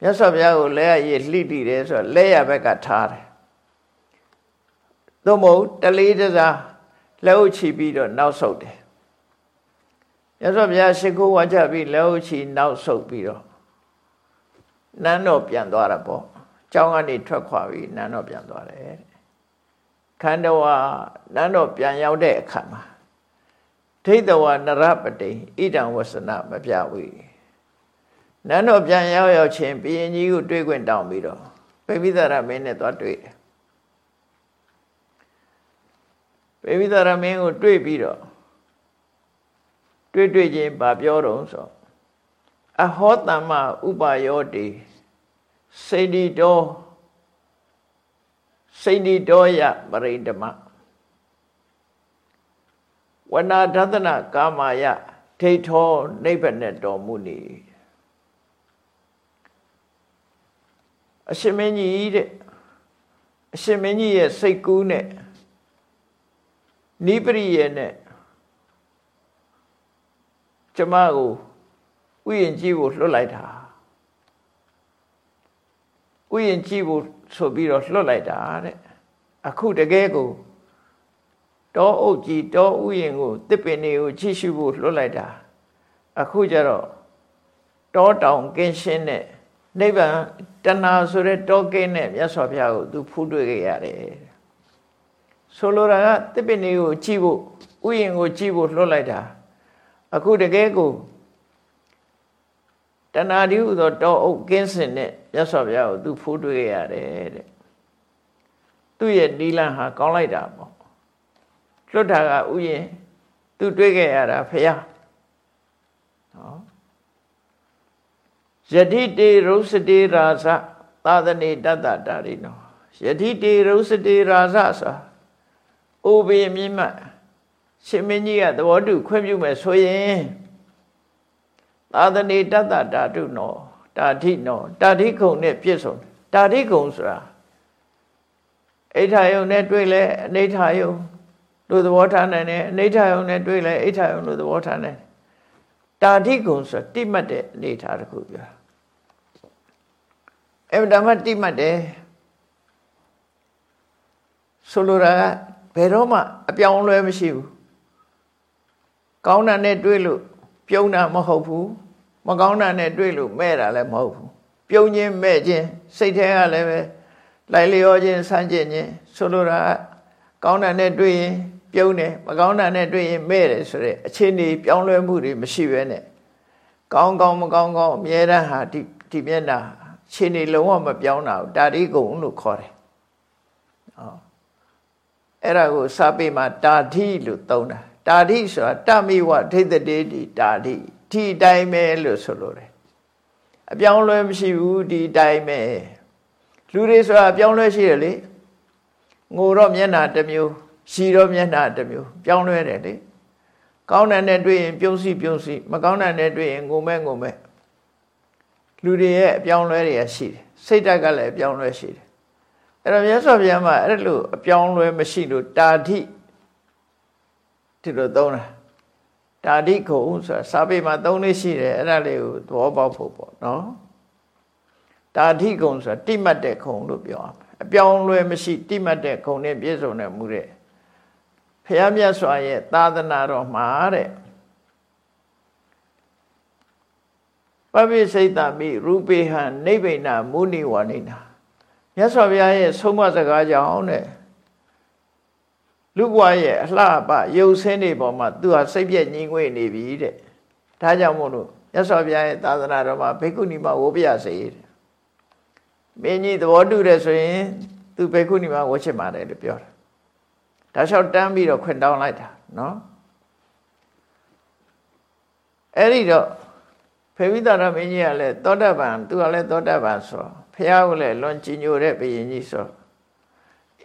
မြတ်စွာဘုရားကိုလက်ရည်လှိတိတယ်ဆိုတော့လက်ရဘက်ကထားတယ်သို့မဟုတ်တလေးတစားလက်အုပ်ချီပြီးတော့နောက်ဆုတ်တယ် မြတ်စွာဘုရားရှ िख ိုးဝါကြပြီးလက်အုပ်ချီနောက်ဆုတ်ပြီးတော့နန်းတော်ပြန်သွားတာပေါ့ကျောင်းကနေထွက်ခွာပြီးနန်းတော်ပြန်သွားတယ်ခန္ဓဝါနန်းတော်ပြန်ရောက်တဲ့အခါမှာဒိဋ္ဌဝနရပတိဣဒံဝဆနမပြဝေနန်းတော်ပြန်ရောက်ရောက်ချင်းဘုရင်ကြီးကိုတွေ့ခွင့်တောင်းပြီးတော့ပိပိသရမင်းနဲ့သွားတွေ့တယ်ပိပိသရမင်းကိုတွေ့ပြီးတော့ တွေ့တွေ့ချင်းဗာပြောတော့ဆိုအဟောတမ္မဥပါယောတိစေတီတော်စေတီတော်ယပရိဓမဝနာဒသနကာမယဒိဋ္ဌောနိဗ္ဗနဲ့တော်မူနေအရှင်မင်းကြီးတဲ့အရှင်မင်းကြီးရဲ့စိတ်ကူးနဲ့နိပရိယေနဲ့ ကျမကိုဥယျင်ကြည့်ဖို့လွှတ်လိုက်တာဥယျင်ကြည့်ဖို့ဆိုပြီးတော့လွှတ်လိုက်တာတဲ့အခုတကယ်ကိုတောအုပ်ကြီးတောဥယျင်ကိုတစ်ပင်တွေကိုကြည့်ရှုဖို့လွှတ်လိုက်တာအခုကျတော့တောတောင်ကင်းရှင်းတဲ့နိဗ္ဗာန်တဏှာဆိုတဲ့တောကင်းတဲ့မြတ်စွာဘုရားကိုသူဖူးတွေ့ခဲ့ရတယ်ဆိုလိုတာကတစ်ပင်တွေကိုကြည့်ဖို့ဥယျင်ကိုကြည့်ဖို့လွှတ်လိုက်တာ အခုတကယ်ကိုတဏှာဒီဟုသောတောအုပ်ကင်းစင်တဲ့မြတ်စွာဘုရားကိုသူဖိုးတွေ့ရရတယ်တဲ့သူ့ရဲ့နီလန်ဟာကောင်းလိုက်တာပေါ့လွတ်တာကဥယျင်သူတွေ့ခဲ့ရတာဖះနော်ယတိတေရုစတေရာဇသာသနေတတ္တတာရိနောယတိတေရုစတေရာဇဆိုအိုဘေမြင့်မ ရှင်မင်းကြီးကသဘောတူခွင့်ပြုမယ်ဆိုရင်သာသနေတတ္တဓာတုနောတာထိနောတာထိခုံနဲ့ပြည့်စုံတာထိခုံဆိုတာအိဋ္ဌာယုံနဲ့တွေ့လဲအနိဋ္ဌာယုံလို့သဘောထားနိုင်တယ်အနိဋ္ဌာယုံနဲ့တွေ့လဲအိဋ္ဌာယုံလို့သဘောထားနိုင်တာထိခုံဆိုတာတိမှတ်တဲ့အနေထားတစ်ခုပြောအဲ့ဒါမှတိမှတ်တယ်ဆိုလိုတာကဘယ်တော့မှအပြောင်းလဲမရှိဘူး ကောင်းတာနဲ့တွေ့လို့ပြုံးတာမဟုတ်ဘူးမကောင်းတာနဲ့တွေ့လို့မဲ့တာလည်းမဟုတ်ဘူးပြုံးခြင်းမဲ့ခြင်းစိတ်ထဲကလည်းပဲလိုက်လျောခြင်းဆန်းကျင်ခြင်းဆိုလိုတာကောင်းတာနဲ့တွေ့ရင်ပြုံးတယ်မကောင်းတာနဲ့တွေ့ရင်မဲ့တယ်ဆိုတဲ့အခြေအနေပြောင်းလဲမှုတွေမရှိဘဲနဲ့ကောင်းကောင်းမကောင်းကောင်းအမြဲတမ်းဟာဒီဒီမျက်နှာခြေနေလုံးဝမပြောင်းတာတာတိကုံလို့ခေါ်တယ်။ဟောအဲ့ဒါကိုစာပေမှာတာတိလို့သုံးတာ တာတိဆိုတာတမိဝဒိဋ္ဌတေတိတာတိဒီတိုင်းပဲလို့ဆိုလိုတယ်အပြောင်းလဲမရှိဘူးဒီတိုင်းပဲလူတွေဆိုတာအပြောင်းလဲရှိတယ်လေငိုတော့မျက်နှာတစ်မျိုးရှည်တော့မျက်နှာတစ်မျိုးပြောင်းလဲတယ်လေကောင်းတဲ့နဲ့တွေ့ရင်ပြုံးစီပြုံးစီမကောင်းတဲ့နဲ့တွေ့ရင်ငိုမဲ့ငိုမဲ့လူတွေရဲ့အပြောင်းလဲတွေရှိတယ်စိတ်ဓာတ်ကလည်းအပြောင်းလဲရှိတယ်အဲ့တော့မြတ်စွာဘုရားမှာအဲ့လိုအပြောင်းလဲမရှိလို့တာတိ ဒီလိုသုံးတာတာတိခုံဆိုတာစာပေမှာသုံးလေးရှိတယ်အဲ့ဒါလေးကိုသဘောပေါက်ဖို့ပေါ့နော်တာတိခုံဆိုတာတိမှတ်တဲ့ခုံလို့ပြောရမယ်အပြောင်းလဲမရှိတိမှတ်တဲ့ခုံနဲ့ပြည့်စုံတဲ့မူတဲ့ဖះမြတ်စွာရဲ့သာသနာတော်မှာတဲ့ပပိစိတ်တမိရူပေဟံနိဗ္ဗိဏမုနိဝါနိနာမြတ်စွာဘုရားရဲ့ဆုံးမစကားကြောင့်တဲ့ လူဘဝရဲ့အလှပရုပ်ဆင်းတွေပေါ်မှာသူဟာစိတ်ပြည့်ငြိမ်ငွေ့နေပြီတဲ့ဒါကြောင့်မို့လို့ရသော်ဘုရားရဲ့သာသနာတော်မှာဘေကုဏီမဝိုးပြစေတဲ့မင်းကြီးသဘောတူတယ်ဆိုရင်သူဘေကုဏီမဝှချင်ပါတယ်လို့ပြောတာဒါလျှောက်တန်းပြီးတော့ခွင့်တောင်းလိုက်တာနော်အဲ့ဒီတော့ဖေဝိသရမင်းကြီးကလည်းသောတပန်သူကလည်းသောတပန်ဆိုဖះကိုလည်းလွန်ကြည်ညိုတဲ့ဘုရင်ကြီးဆို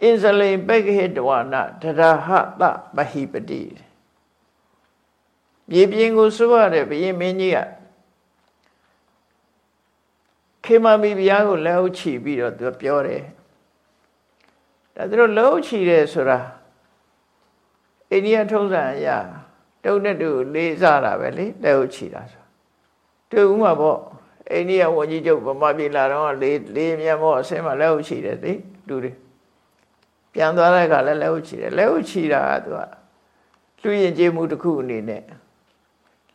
အင်ဇလိန်ပက္ခိတဝနာတရဟတပဟိပတိမြေပြင်ကိုစိုးရတဲ့ဘုရင်မင်းကြီးကခေမမီဘုရားကိုလက်အုပ်ချီပြီးတော့သူပြောတယ်ဒါသူတို့လက်အုပ်ချီတယ်ဆိုတာအိန္ဒိယထုံးစံအရာတုံနဲ့တူလေးစားတာပဲလေလက်အုပ်ချီတာဆိုတူဥမှာပေါ့အိန္ဒိယဝန်ကြီးချုပ်ဗမာပြည်လာတော့လေးလေးမြန်မောအဆင်းမှာလက်အုပ်ချီတယ်လေတူတယ် ပြန်သွားတဲ့အခါလည်းလက်ဥချီတယ်လက်ဥချီတာကသူကလူရင်ကျေးမှုတစ်ခုအနေနဲ့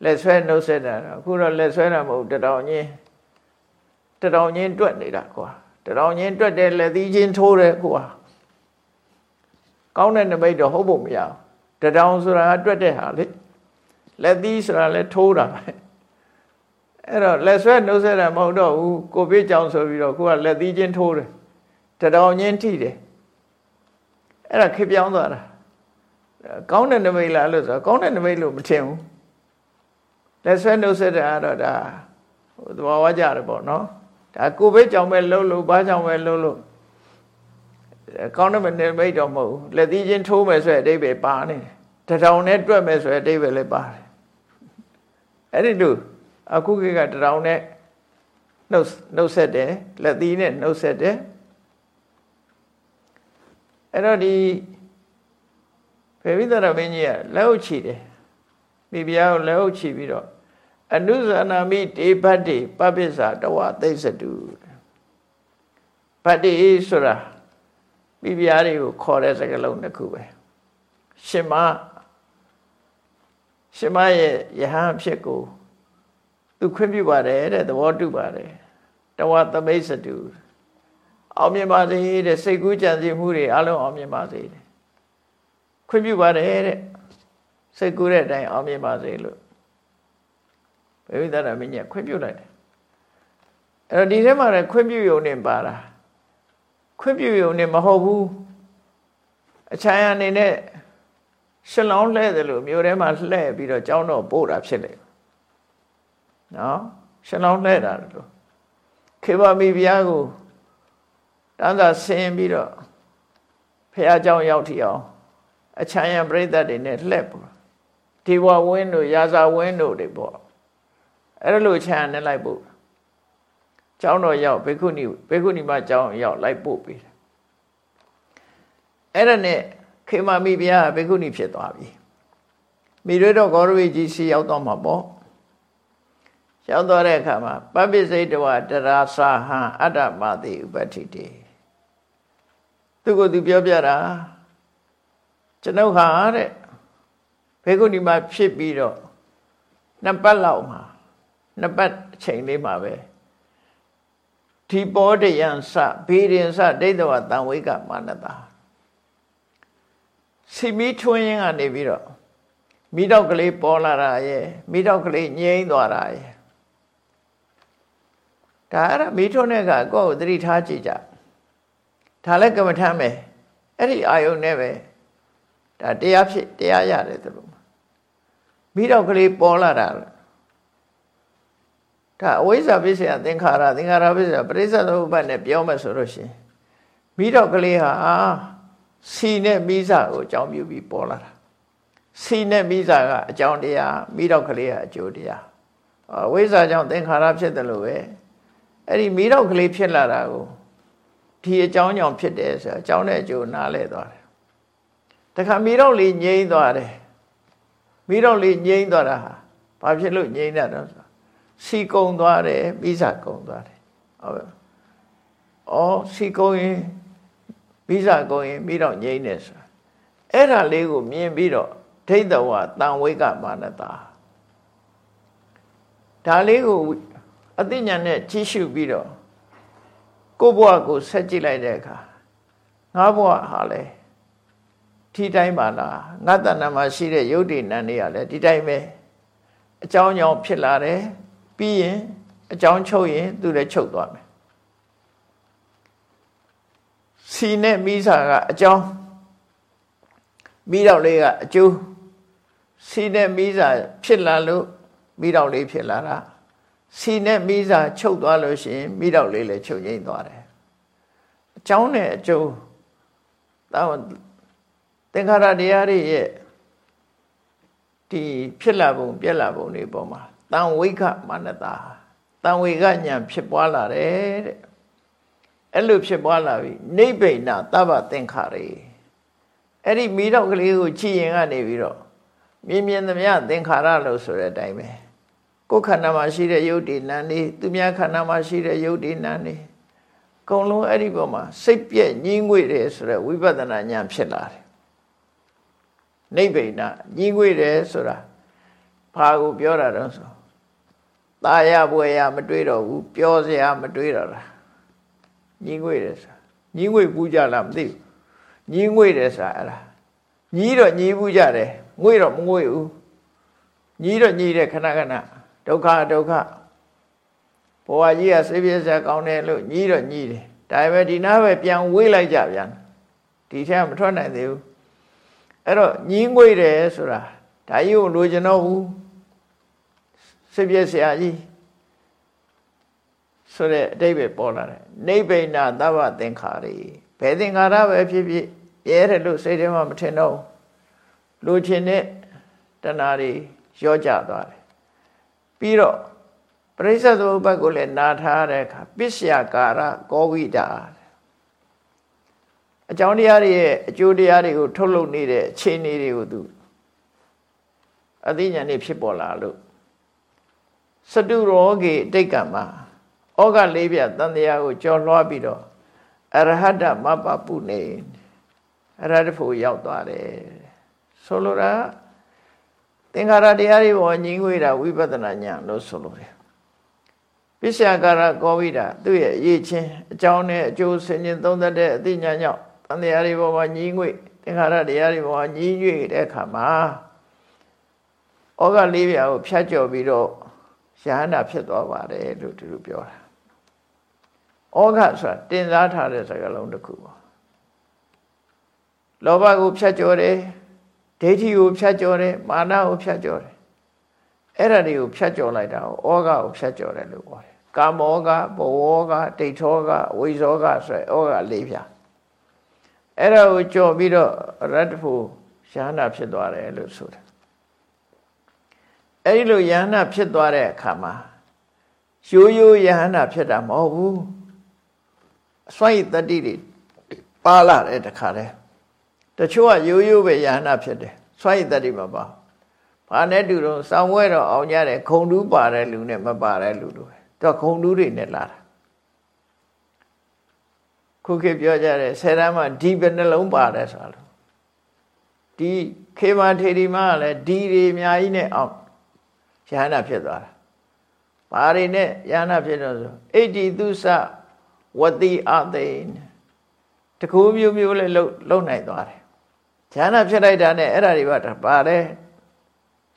လက်ဆွဲနှုတ်ဆက်တာအခုတော့လက်ဆွဲတာမဟုတ်တတောင်ချင်းတတောင်ချင်းတွက်နေတာကွာတတောင်ချင်းတွက်တယ်လက်သီးချင်းထိုးတယ်ကွာကောင်းတဲ့နမိတ်တော့ဟုတ်ဖို့မရဘူးတတောင်ဆိုတာကတွက်တဲ့ဟာလေလက်သီးဆိုတာလည်းထိုးတာပဲအဲ့တော့လက်ဆွဲနှုတ်ဆက်တာမဟုတ်တော့ဘူးကိုပြစ်ကြောင်ဆိုပြီးတော့ကိုကလက်သီးချင်းထိုးတယ်တတောင်ချင်းထိတယ် အဲ့ဒါခေပြောင်းသွားတာကောင်းတဲ့နမိတ်လားလို့ဆိုကောင်းတဲ့နမိတ်လို့မထင်ဘူးလက်ဆွဲနှုတ်ဆက်တာကတော့ဒါဟိုသဘာဝကြတယ်ပေါ့နော်ဒါကိုပဲကြောင်ပဲလှုပ်လို့ဘာကြောင်ပဲလှုပ်လို့ကောင်းတဲ့နမိတ်တော့မဟုတ်ဘူးလက်သီးချင်းထိုးမယ်ဆိုရင်အတိတ်ပဲပါနေတယ်တထောင်နဲ့တွက်မယ်ဆိုရင်အတိတ်ပဲလည်းပါတယ်အဲ့ဒီလိုအခုကတထောင်နဲ့နှုတ်နှုတ်ဆက်တယ်လက်သီးနဲ့နှုတ်ဆက်တယ် အဲ့တော့ဒီဖေဝိသရမင်းကြီးကလက်အုပ်ချီတယ်မိဖုရားကိုလက်အုပ်ချီပြီးတော့အနုဇာနာမိတေဘတ်တိပပိစ္ဆာတဝသိစတုဘတ်တိဆိုတာမိဖုရားတွေကိုခေါ်တဲ့စကားလုံးတစ်ခုပဲရှင်မရှင်မရဲ့ယဟန်ဖြစ်ကိုသူခွင့်ပြုပါတယ်တဲ့သဘောတူပါတယ်တဝသမိတ်စတု အောင်မြင်ပါစေတဲ့စိတ်ကူးကြံစည်မှုတွေအလုံးအောင်မြင်ပါစေတဲ့ခွင့်ပြုပါတယ်တဲ့စိတ်ကူးတဲ့အတိုင်းအောင်မြင်ပါစေလို့ဘယ်ဝိသရမင်းကြီးခွင့်ပြုလိုက်တယ်အဲ့တော့ဒီထဲမှာလည်းခွင့်ပြုရုံနဲ့ပါတာခွင့်ပြုရုံနဲ့မဟုတ်ဘူးအချမ်းအနေနဲ့ရှလောင်းလှဲ့တယ်လို့မြို့ထဲမှာလှဲ့ပြီးတော့ကျောင်းတော်ပို့တာဖြစ်လေနော်ရှလောင်းလှဲ့တာလို့ခေဘမီဘုရားကို တန်းသာဆင်းပြီးတော့ဖះเจ้าရောက်ထီအောင်အချမ်းရပြိဿတွေနဲ့လှက်ပေါ့ဒီဘဝင်းတို့ရာဇဝင်းတို့တွေပေါ့အဲ့လိုချမ်းနဲ့လိုက်ပို့เจ้าတော်ရောက်ဘေခုနီဘေခုနီမเจ้าရောက်လိုက်ပို့ပေးတယ်အဲ့ဒါနဲ့ခေမမိဘုရားဘေခုနီဖြစ်သွားပြီမိရွေတော့ဂေါရဝိကြီးစီရောက်တော့မှာပေါ့ရောက်သွားတဲ့အခါမှာပပိစိတ်တဝတရာစာဟံအတ္တမတိဥပတ္ထိတေ သူကသူပြောပြတာကျွန်ုပ်ဟာတဲ့ဘေကုဏီမှာဖြစ်ပြီးတော့နှစ်ပတ်လောက်မှာနှစ်ပတ်အချိန်လေးမှာပဲဒီပောတယံစဘေရင်စဒိဋ္ဌဝတံဝိကမာနတာစီမီထွင်းရင်ကနေပြီးတော့မိတော့ကလေးပေါ်လာတာရဲ့မိတော့ကလေးငြိမ့်သွားတာရဲ့ဒါအဲ့ဒါမိထွန်းတဲ့ကကိုယ့်ကိုသတိထားကြည့်ကြ ဒါလည်းကမ္မထမ်းပဲအဲ့ဒီအာယုန်နဲ့ပဲဒါတရားဖြစ်တရားရတယ်သူတို့မိတော့ကလေးပေါ်လာတာဒါအဝိဇ္ဇာပစ္စယသင်္ခါရသင်္ခါရပစ္စယပရိစ္ဆေသုပ္ပတ်နဲ့ပြောမယ်ဆိုလို့ရှိရင်မိတော့ကလေးဟာစီနဲ့မိစကိုအကြောင်းပြုပြီးပေါ်လာတာစီနဲ့မိစကအကြောင်းတရားမိတော့ကလေးကအကျိုးတရားအဝိဇ္ဇာကြောင့်သင်္ခါရဖြစ်တယ်လို့ပဲအဲ့ဒီမိတော့ကလေးဖြစ်လာတာကို ဒီအကြောင်းကြောင့်ဖြစ်တယ်ဆိုအကြောင်းနဲ့အကျိုးနားလဲသွားတယ်တခါမိတော့လေးငြိမ့်သွားတယ်မိတော့လေးငြိမ့်သွားတာဟာဘာဖြစ်လို့ငြိမ့်တာတော့ဆိုစီကုံသွားတယ်မိစာကုံသွားတယ်ဟုတ်ပဲဩစီကုံရင်မိစာကုံရင်မိတော့ငြိမ့်တယ်ဆိုအဲ့ဒါလေးကိုမြင်ပြီးတော့ဒိဋ္ဌဝတန်ဝိကမာနတာဒါလေးကိုအသိဉာဏ်နဲ့ကြည့်ရှုပြီးတော့ ကိုဘဝကိုဆက်ကြည့်လိုက်တဲ့အခါငါဘဝဟာလေဒီတိုင်းပါလားငါတဏ္ဍမှာရှိတဲ့ယုတ်တိနံတွေကလည်းဒီတိုင်းပဲအကြောင်းကြောင့်ဖြစ်လာတယ်ပြီးရင်အကြောင်းချုပ်ရင်သူလည်းချုပ်သွားမယ်စီနဲ့မိစာကအကြောင်းမိတော့လေးကအကျိုးစီနဲ့မိစာဖြစ်လာလို့မိတော့လေးဖြစ်လာတာ စီနဲ့မိစာချုပ်သွားလို့ရှိရင်မိတော့လေးလည်းချုပ်ငိမ့်သွားတယ်အကြောင်းနဲ့အကျိုးတောင်းသင်္ခါရတရားတွေရဲ့ဒီဖြစ်လာပုံပြက်လာပုံတွေပေါ်မှာတန်ဝိခမာနတာတန်ဝိကညာဖြစ်ပွားလာတယ်တဲ့အဲ့လိုဖြစ်ပွားလာပြီနိဗ္ဗိဏသဗ္ဗသင်္ခါရေအဲ့ဒီမိတော့ကလေးကိုကြည်ရင်ကနေပြီးတော့မြင်မြင်သမျှသင်္ခါရလို့ဆိုတဲ့အတိုင်းပဲ ကိုယ်ခန္ဓာမှာရှိတဲ့ယုတ်တိနံနေသူများခန္ဓာမှာရှိတဲ့ယုတ်တိနံနေအကုန်လုံးအဲ့ဒီပေါ်မှာစိတ်ပြည့်ညင်းငွေတယ်ဆိုတဲ့ဝိပဿနာဉာဏ်ဖြစ်လာတယ်နိဗ္ဗိဏညင်းငွေတယ်ဆိုတာဘာကိုပြောတာတော့ဆိုตาရဘွယ်ရမတွေးတော့ဘူးပြောစရာမတွေးတော့တာညင်းငွေတယ်ဆိုတာညင်းငွေပူကြလားမသိဘူးညင်းငွေတယ်ဆိုတာအဲ့ဒါညည်းတော့ညည်းပူကြတယ်ငွေတော့မငွေဘူးညည်းတော့ညည်းတယ်ခဏခဏ ဒုက္ခဒုက္ခဘဝကြီးကစိတ်ပြည့်စရာကောင်းတယ်လို့ညည်းတော့ညည်းတယ်ဒါပေမဲ့ဒီနားပဲပြန်ဝေးလိုက်ကြပြန်ဒီထက်မထွက်နိုင်သေးဘူးအဲ့တော့ညင်းငွေတယ်ဆိုတာဒါကြီးကိုလိုချင်တော့ဘူးစိတ်ပြည့်စရာကြီးဆိုတဲ့အတိတ်ပဲပေါ်လာတယ်နိဗ္ဗိဏသဗ္ဗသင်္ခါရီဘယ်သင်္ခါရပဲဖြစ်ဖြစ်ရဲတယ်လို့စိတ်ထဲမှာမထင်တော့လိုချင်တဲ့တဏှာတွေရောကြသွားတယ် ပြီးတော့ပရိစ္ဆေသမုပ္ပါကိုလည်းနာထားတဲ့အခါပစ္စယကာရကောဝိတာအကြောင်းတရားတွေရဲ့အကျိုးတရားတွေကိုထုတ်လုပ်နေတဲ့အခြေအနေတွေကိုသူအသိဉာဏ်တွေဖြစ်ပေါ်လာလို့စတုရောဂေအတိတ်ကမှာဩဃလေးပြတန်တရားကိုကြော်လွှားပြီးတော့အရဟတမပပုနေအရဟတဖို့ရောက်သွားတယ်ဆိုလိုတာ သင်္ခါရတရားတွေပေါ်ညီငွေတာဝိပဿနာဉာဏ်လို့ဆိုလိုတယ်ပစ္စယကာရကောဝိတာသူ့ရဲ့အရေးချင်းအကြောင်းနဲ့အကျိုးဆင်ခြင်သုံးသပ်တဲ့အသိဉာဏ်ကြောင့်တန်တရားတွေပေါ်မှာညီငွေသင်္ခါရတရားတွေပေါ်မှာညီငွေတဲ့အခါမှာဩဃလေးပြာကိုဖြတ်ကျော်ပြီးတော့ယဟန္တာဖြစ်သွားပါတယ်လို့သူတို့ပြောတာဩဃဆိုတာတင်စားထားတဲ့စကားလုံးတစ်ခုပေါ့လောဘကိုဖြတ်ကျော်တယ် ဒိဋ္ဌိကိုဖြတ်ကျော်တယ်မာနကိုဖြတ်ကျော်တယ်အဲ့ဒါတွေကိုဖြတ်ကျော်လိုက်တာကိုဩဃကိုဖြတ်ကျော်တယ်လို့ပြောတယ်ကာမောဃဘောဃဒိဋ္ဌောဃဝိဇောဃဆိုရဩဃလေးဖြာအဲ့ဒါကိုကြော်ပြီးတော့ရတ္တဖို့ယဟနာဖြစ်သွားတယ်လို့ဆိုတယ်အဲ့ဒီလိုယဟနာဖြစ်သွားတဲ့အခါမှာရိုးရိုးယဟနာဖြစ်တာမဟုတ်ဘူးအစွမ်းတတ္တိတွေပါလာတဲ့တခါတည်းတ ချို့ကရိုးရိုးပဲယဟနာဖြစ်တယ်စွမ်းတတ္တိမပါဘာနဲ့တူတော့စောင်းဝဲတော့အောင်ကြတယ်ခုံတူးပါတဲ့လူနဲ့မပါတဲ့လူတို့ပဲသူကခုံတူးတွေနဲ့လာတာခုခေတ်ပြောကြတယ်ဆယ်တန်းမှာဒီပဲနှလုံးပါတယ်ဆိုလို့ဒီခေမာထေရီမကလည်းဒီတွေအများကြီးနဲ့အောင်ယဟနာဖြစ်သွားတာဘာတွေနဲ့ယဟနာဖြစ်တော့ဆိုဣတိသုစဝတိအသိတကူမျိုးမျိုးလေးလုံလုံနိုင်သွားတယ် ယဟနာဖြစ်လိုက်တာနဲ့အဲ့ဒါတွေပါပါတယ်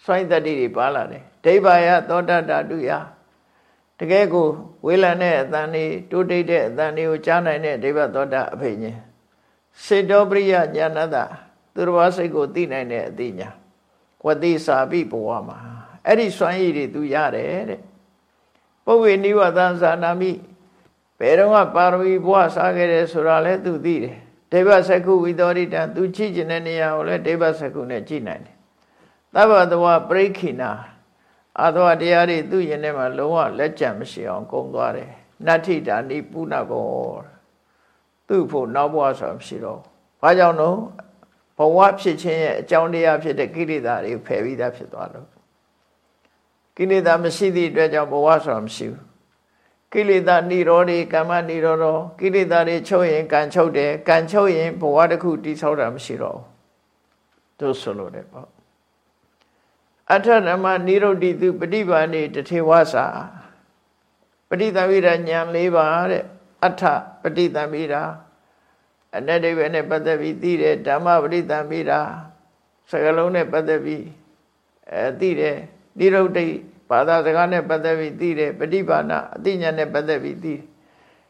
စွိုင်းတတိတွေပါလာတယ်ဒိဗ္ဗယသောတတတုယတကယ်ကိုဝေလန်တဲ့အတန်တွေတိုးတိတ်တဲ့အတန်တွေကိုကြားနိုင်တဲ့ဒိဗ္ဗသောတအဖိညာစေတောပရိယညာဏတသူတော်ဘာစိတ်ကိုသိနိုင်တဲ့အသိညာဝတိစာပိဘဝမှာအဲ့ဒီစွမ်းရည်တွေသူရတယ်တဲ့ပုဗ္ဗေနိဝသံသာနာမိဘယ်တော့မှပါရမီဘဝစားခဲ့တယ်ဆိုတာလဲသူသိတယ် ဒေဝစကုဝိသောရိတံသူကြည့်ကျင်တဲ့နေရာကိုလဲဒေဝစကုနဲ့ကြည့်နိုင်တယ်သဗ္ဗတဝပရိခိနာအာသဝတရားတွေသူ့ရင်ထဲမှာလုံးဝလက်ကြံမရှိအောင်ကုံသွားတယ်နတ္ထိတာနိပုဏ္ဏကောသူ့ဖို့နောက်ဘဝဆိုမရှိတော့ဘာကြောင့်တော့ဘဝဖြစ်ခြင်းရဲ့အကြောင်းတရားဖြစ်တဲ့ကိလေသာတွေဖယ်ပြီးသားဖြစ်သွားလို့ကိလေသာမရှိသည့်အတွက်ကြောင့်ဘဝဆိုတာမရှိဘူး ကိလေသာនិရောဓေကမ္မនិရောဓကိလေသာတွေချုပ်ရင်ကံချုပ်တယ်ကံချုပ်ရင်ဘဝတစ်ခုတိဆောက်တာမရှိတော့ဘူးတို့ဆိုလို့တယ်ပေါ့အထဓမ္မនិရုဒ္ဓိသူပฏิပါဏိတထေဝစာပฏิသမိရဉာဏ်၄ပါးတဲ့အထပฏิသမိရာ အနတ္တိပဲနဲ့ပတ်သက်ပြီးသိတယ်ဓမ္မပရိသံမိတာစကလုံးနဲ့ပတ်သက်ပြီးအဲသိတယ်နိရုဒ္ဓိ ဘာသာစကားနဲ့ပတ်သက်ပြီးသိတယ်ပฏิပါဏအသိဉာဏ်နဲ့ပတ်သက်ပြီးသိတယ်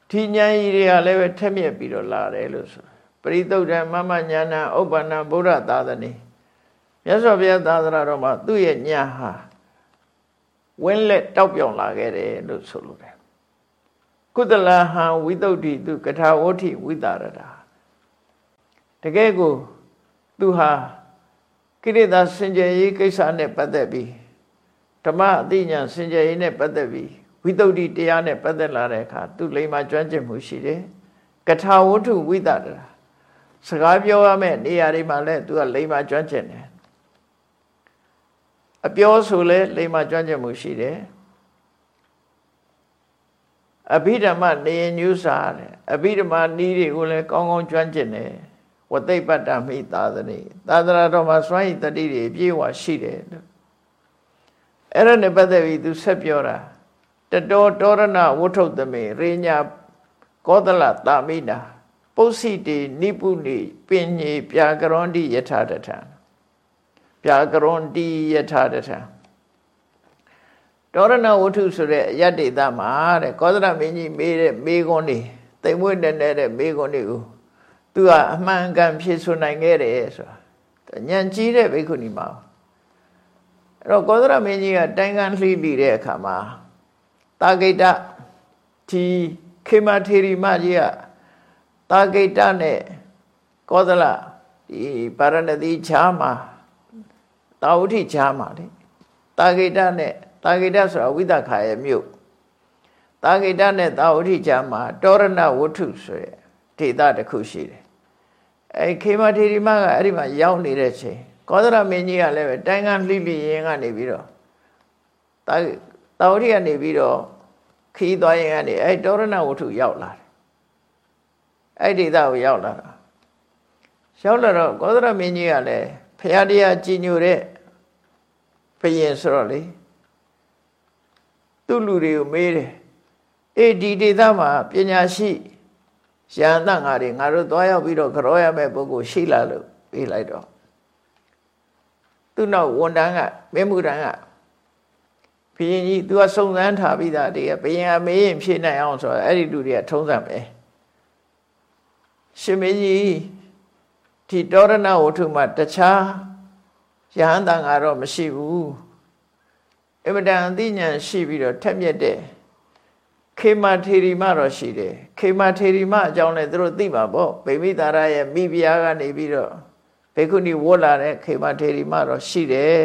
ဒီဉာဏ်ကြီးတွေကလည်းပဲထက်မြက်ပြီးတော့လာတယ်လို့ဆိုပရိသုတ်တမမဉာဏဥပ္ပန္နဗုဒ္ဓသာသနေမြတ်စွာဘုရားသာသနာတော်မှာသူ့ရဲ့ဉာဏ်ဟာဝင်းလက်တောက်ပြောင်လာခဲ့တယ်လို့ဆိုလိုတယ်ကုသလဟံဝိတုဒ္ဓိသူကထာဝဋ္ဌိဝိတာရတာတကယ်ကိုသူဟာကိရိတာစင်ကြယ်ရေးကိစ္စနဲ့ပတ်သက်ပြီး ဓမ္မအသိဉာဏ်စင်ကြယ်ရေးနဲ့ပတ်သက်ပြီးဝိတုဒ္ဓိတရားနဲ့ပတ်သက်လာတဲ့အခါသူလိမ္မာကျွမ်းကျင်မှုရှိတယ်ကထာဝဋ္ထုဝိတာရတာစကားပြောရမယ့်နေရာတွေမှာလည်းသူကလိမ္မာကျွမ်းကျင်တယ်အပြောဆိုလဲလိမ္မာကျွမ်းကျင်မှုရှိတယ်အဘိဓမ္မနေညုစာတယ်အဘိဓမ္မနီးတွေကိုလည်းကောင်းကောင်းကျွမ်းကျင်တယ်ဝသိပ္ပတ္တမိသာသနေသာသနာတော်မှာစွမ်းရည်တတိတွေပြေဝရှိတယ်လို့ အဲ့ဒါနဲ့ပတ်သက်ပြီးသူဆက်ပြောတာတတောတောရဏဝဋ္ထုသမေရိညာကောသလတာမိနာပု္စိတေနိပုနိပညေပြာကရွန်တိယထာတထံပြာကရွန်တိယထာတထံတောရဏဝဋ္ထုဆိုတဲ့အယတ္တိတမှာတဲ့ကောသလမင်းကြီးမေးတဲ့မေးခွန်းနေတိမ်မွေ့နေတဲ့မေးခွန်းတွေကိုသူကအမှန်ကန်ဖြေဆိုနိုင်ခဲ့တယ်ဆိုတာညံကြီးတဲ့ဘိက္ခုနီမှာအဲ့ တော့ကောသရမင်းကြီးကတိုင်ကန်လှီးပြီးတဲ့အခါမှာတာဂိတဒီခေမထေရီမကြီးကတာဂိတနဲ့ကောသလဒီပါရဏသီချာမှာတာဝတိချာမှာလေတာဂိတနဲ့တာဂိတဆိုတာဝိသခာရဲ့မြို့တာဂိတနဲ့တာဝတိချာမှာတောရဏဝတ္ထုဆိုတဲ့ဒေသတစ်ခုရှိတယ်အဲခေမထေရီမကအဲ့ဒီမှာရောက်နေတဲ့ချိန် ကောသရမင်းကြီးကလည်းပဲတိုင်ငံလှိလိရင်ကနေပြီးတော့တာတာဝတိကနေပြီးတော့ခီးသွားရင်ကနေအဲတောရဏဝတ္ထုရောက်လာတယ်အဲ့ဒီဒေသကိုရောက်လာတာရောက်လာတော့ကောသရမင်းကြီးကလည်းဖရာတရားကြည်ညိုတဲ့ဘယင်ဆိုတော့လေသူ့လူတွေကိုမေးတယ်အေးဒီဒေသမှာပညာရှိရဟန္တာငါတွေငါတို့သွားရောက်ပြီးတော့ကြောရမဲ့ပုဂ္ဂိုလ်ရှိလာလို့ပြေးလိုက်တော့ သူ့နောက်ဝန်တန်းကမင်းမှုတန်းကဘုရင်ကြီး तू ကစုံစမ်းထားပြီးသားတည်းဘုရင်ကမေးရင်ဖြေနိုင်အောင်ဆိုတော့အဲ့ဒီလူတွေကထုံးစံပဲရှင်မင်းကြီးဒီတောရဏဝတ္ထုမှာတခြားယဟန်တန်ကတော့မရှိဘူးအမတန်အသိဉာဏ်ရှိပြီးတော့ထက်မြက်တဲ့ခေမထေရီမတော့ရှိတယ်ခေမထေရီမအကြောင်းလည်းသူတို့သိမှာပေါ့ဗိမိတာရရဲ့မိဖုရားကနေပြီးတော့ ဘေကုဏီဝတ်လာတဲ့ခေမထေရီမတော့ရှိတယ်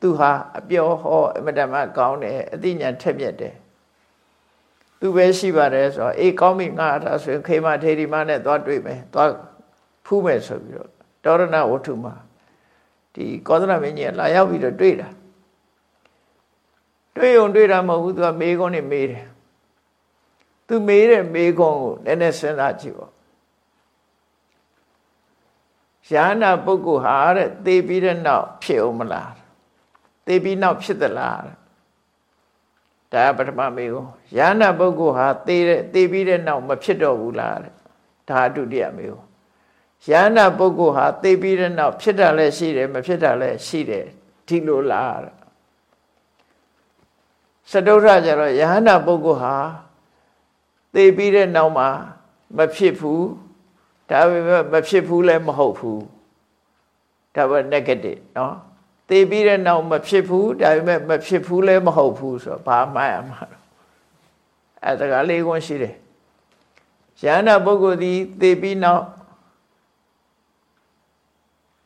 သူဟာအပြောဟောအမတန်မှကောင်းတယ်အသိဉာဏ်ထက်မြက်တယ်သူပဲရှိပါတယ်ဆိုတော့အေးကောင်းပြီငါဒါဆိုရင်ခေမထေရီမနဲ့သွားတွေ့မယ်သွားဖူးမယ်ဆိုပြီးတော့တောရဏဝတ္ထုမှာဒီကောသလမင်းကြီးကလာရောက်ပြီးတော့တွေ့တာတွေ့ုံတွေ့တာမဟုတ်ဘူးသူကမေးခွန်းနဲ့မေးတယ်သူမေးတဲ့မေးခွန်းကိုနည်းနည်းစဉ်းစားကြည့်ပေါ့ ရဟနာပုဂ္ဂိုလ်ဟာတဲ့သေပြီးတဲ့နောက်ဖြစ်အောင်မလားသေပြီးနောက်ဖြစ်သလားဒါပထမမေးခွန်းရဟနာပုဂ္ဂိုလ်ဟာသေတဲ့သေပြီးတဲ့နောက်မဖြစ်တော့ဘူးလားတဲ့ဒါဒုတိယမေးခွန်းရဟနာပုဂ္ဂိုလ်ဟာသေပြီးတဲ့နောက်ဖြစ်တာလည်းရှိတယ်မဖြစ်တာလည်းရှိတယ်ဒီလိုလားတဲ့စတုထကျတော့ယဟန္တာပုဂ္ဂိုလ်ဟာသေပြီးတဲ့နောက်မှာမဖြစ်ဘူး ဒါပေမဲ့မဖြစ်ဘူးလည်းမဟုတ်ဘူးဒါပဲ negative เนาะသေပြီးတဲ့နောက်မဖြစ်ဘူးဒါပေမဲ့မဖြစ်ဘူးလည်းမဟုတ်ဘူးဆိုတော့ဘာမှရမှာအဲဒါကလေးခွန်းရှိတယ်ယန္တာပုဂ္ဂိုလ်ဒီသေပြီးနောက်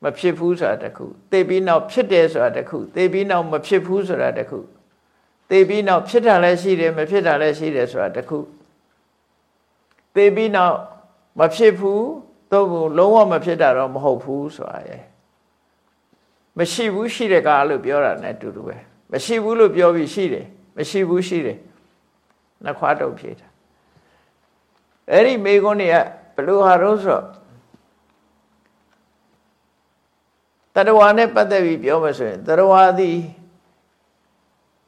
မဖြစ်ဘူးဆိုတာတခုသေပြီးနောက်ဖြစ်တယ်ဆိုတာတခုသေပြီးနောက်မဖြစ်ဘူးဆိုတာတခုသေပြီးနောက်ဖြစ်တာလည်းရှိတယ်မဖြစ်တာလည်းရှိတယ်ဆိုတာတခုသေပြီးနောက် မဖြစ်ဘူးသို့ဘူးလုံးဝမဖြစ်တာတော့မဟုတ်ဘူးဆိုတာရယ်မရှိဘူးရှိတယ်ကားလို့ပြောတာ ਨੇ တူတူပဲမရှိဘူးလို့ပြောပြီးရှိတယ်မရှိဘူးရှိတယ်နှခွားတုပ်ဖြေတာအဲ့ဒီမိကုန်းတွေကဘလို့ဟာတော့ဆိုတရဝါနဲ့ပတ်သက်ပြီးပြောမှဆိုရင်တရဝါသည်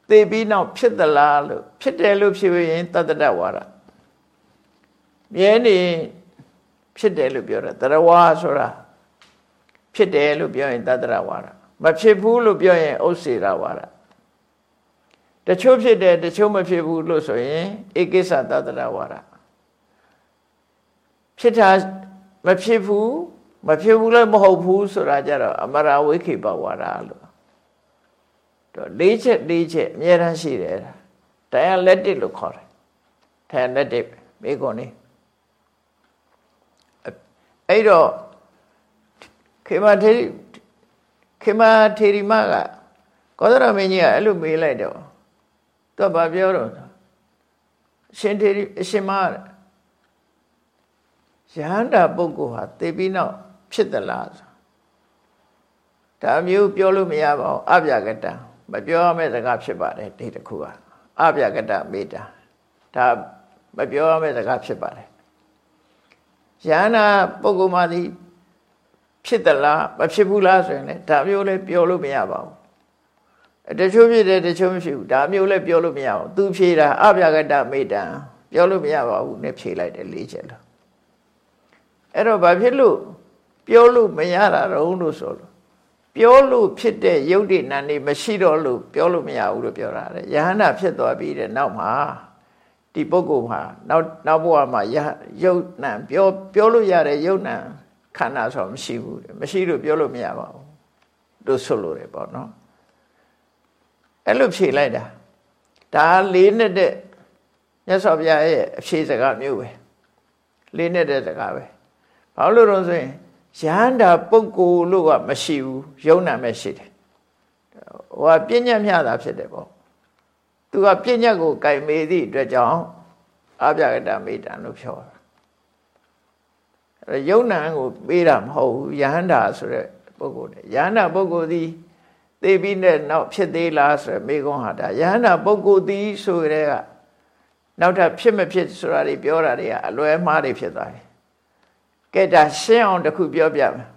သေပြီးနောက်ဖြစ်သလားလို့ဖြစ်တယ်လို့ဖြစ်ရင်တတ္တဝါဒမြဲနေ ဖြစ်တယ်လို့ပြောတာတရဝါဆိုတာဖြစ်တယ်လို့ပြောရင်တတ္တရဝါဒမဖြစ်ဘူးလို့ပြောရင်ဥစ္စေရဝါဒတချို့ဖြစ်တယ်တချို့မဖြစ်ဘူးလို့ဆိုရင်ဧကိစ္စတတ္တရဝါဒဖြစ်တာမဖြစ်ဘူးမဖြစ်ဘူးလည်းမဟုတ်ဘူးဆိုတာကြတော့အမရာဝိခိပဝါဒလို့တော့လေးချက်လေးချက်အများတန်းရှိတယ်တရားလက်တစ်လို့ခေါ်တယ်တရားလက်တစ်မိကုန်နေ အဲ့တော့ခေမထေခေမထေရီမကကောသရမင်းကြီးကအဲ့လိုမေးလိုက်တော့သူကဘာပြောတော့ရှင်ထေရီအရှင်မရဟန္တာပုဂ္ဂိုလ်ဟာသိပြီးနောက်ဖြစ်သလားဆိုဒါမျိုးပြောလို့မရပါဘူးအပြကတံမပြောရမယ့်စကားဖြစ်ပါတယ်ဒီတစ်ခုကအပြကတမေတ္တာဒါမပြောရမယ့်စကားဖြစ်ပါတယ် ယန္တာပုဂ္ဂိုလ်မှသည်ဖြစ်သလားမဖြစ်ဘူးလားဆိုရင်လည်းဒါမျိုးလည်းပြောလို့မရပါဘူးတချို့ဖြစ်တယ်တချို့မဖြစ်ဘူးဒါမျိုးလည်းပြောလို့မရဘူးသူဖြေတာအပြကတမေတ္တာပြောလို့မရပါဘူးနဲ့ဖြေလိုက်တယ်လေးချက်လို့အဲ့တော့ဘာဖြစ်လို့ပြောလို့မရတာတော့လို့ဆိုလို့ပြောလို့ဖြစ်တဲ့ယုတ်တိနံနေမရှိတော့လို့ပြောလို့မရဘူးလို့ပြောတာလေယဟန္တာဖြစ်သွားပြီးတဲ့နောက်မှာ ဒီပုဂ္ဂိုလ်မှာနောက်နောက်ဘဝမှာယုတ်နံပြောပြောလို့ရတဲ့ယုတ်နံခန္ဓာဆိုမရှိဘူးမရှိလို့ပြောလို့မရပါဘူးလို့ဆိုလို့ရပေါ့နော်အဲ့လိုဖြေလိုက်တာဒါလေးနဲ့တဲ့မြတ်စွာဘုရားရဲ့အဖြေစကားမျိုးပဲလေးနဲ့တဲ့စကားပဲဘာလို့လို့ဆိုရင်ရဟန္တာပုဂ္ဂိုလ်လို့ကမရှိဘူးယုံနာမဲ့ရှိတယ်ဟိုကပြဉ္ညတ်မြတာဖြစ်တယ်ပေါ့ သူကပြဉ္ညတ်ကိုကြိုင်မေသည့်အတွက်ကြောင့်အပြကတမေတ္တန်လို့ပြောတာအဲယုံနာကိုပေးတာမဟုတ်ဘူးယဟန္တာဆိုတဲ့ပုဂ္ဂိုလ်တဲ့ယဟန္တာပုဂ္ဂိုလ်သည်သိပြီးတဲ့နောက်ဖြစ်သေးလားဆိုရယ်မိကုံးဟာဒါယဟန္တာပုဂ္ဂိုလ်သည်ဆိုရဲကနောက်ထပ်ဖြစ်မဖြစ်ဆိုတာတွေပြောတာတွေကအလွဲမှားတွေဖြစ်သွားတယ်ကဲဒါရှင်းအောင်တခုပြောပြမယ်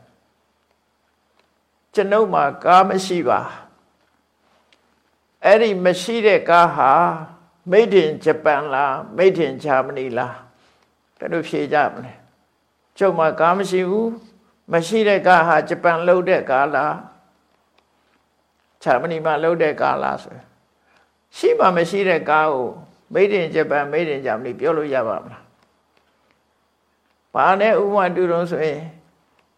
ကျွန်ုပ်မှာကားမရှိပါ အဲ့ဒီမရှိတဲ့ကားဟာမိတ်တင်ဂျပန်လားမိတ်တင်ဂျာမနီလားဘယ်လိုဖြေကြမလဲကျုပ်မှာကားမရှိဘူးမရှိတဲ့ကားဟာဂျပန်လှုပ်တဲ့ကားလားဂျာမနီမှာလှုပ်တဲ့ကားလားဆိုရှိမှမရှိတဲ့ကားကိုမိတ်တင်ဂျပန်မိတ်တင်ဂျာမနီပြောလို့ရပါမလားဘာနဲ့ဥပမာတူတော့ဆိုရင်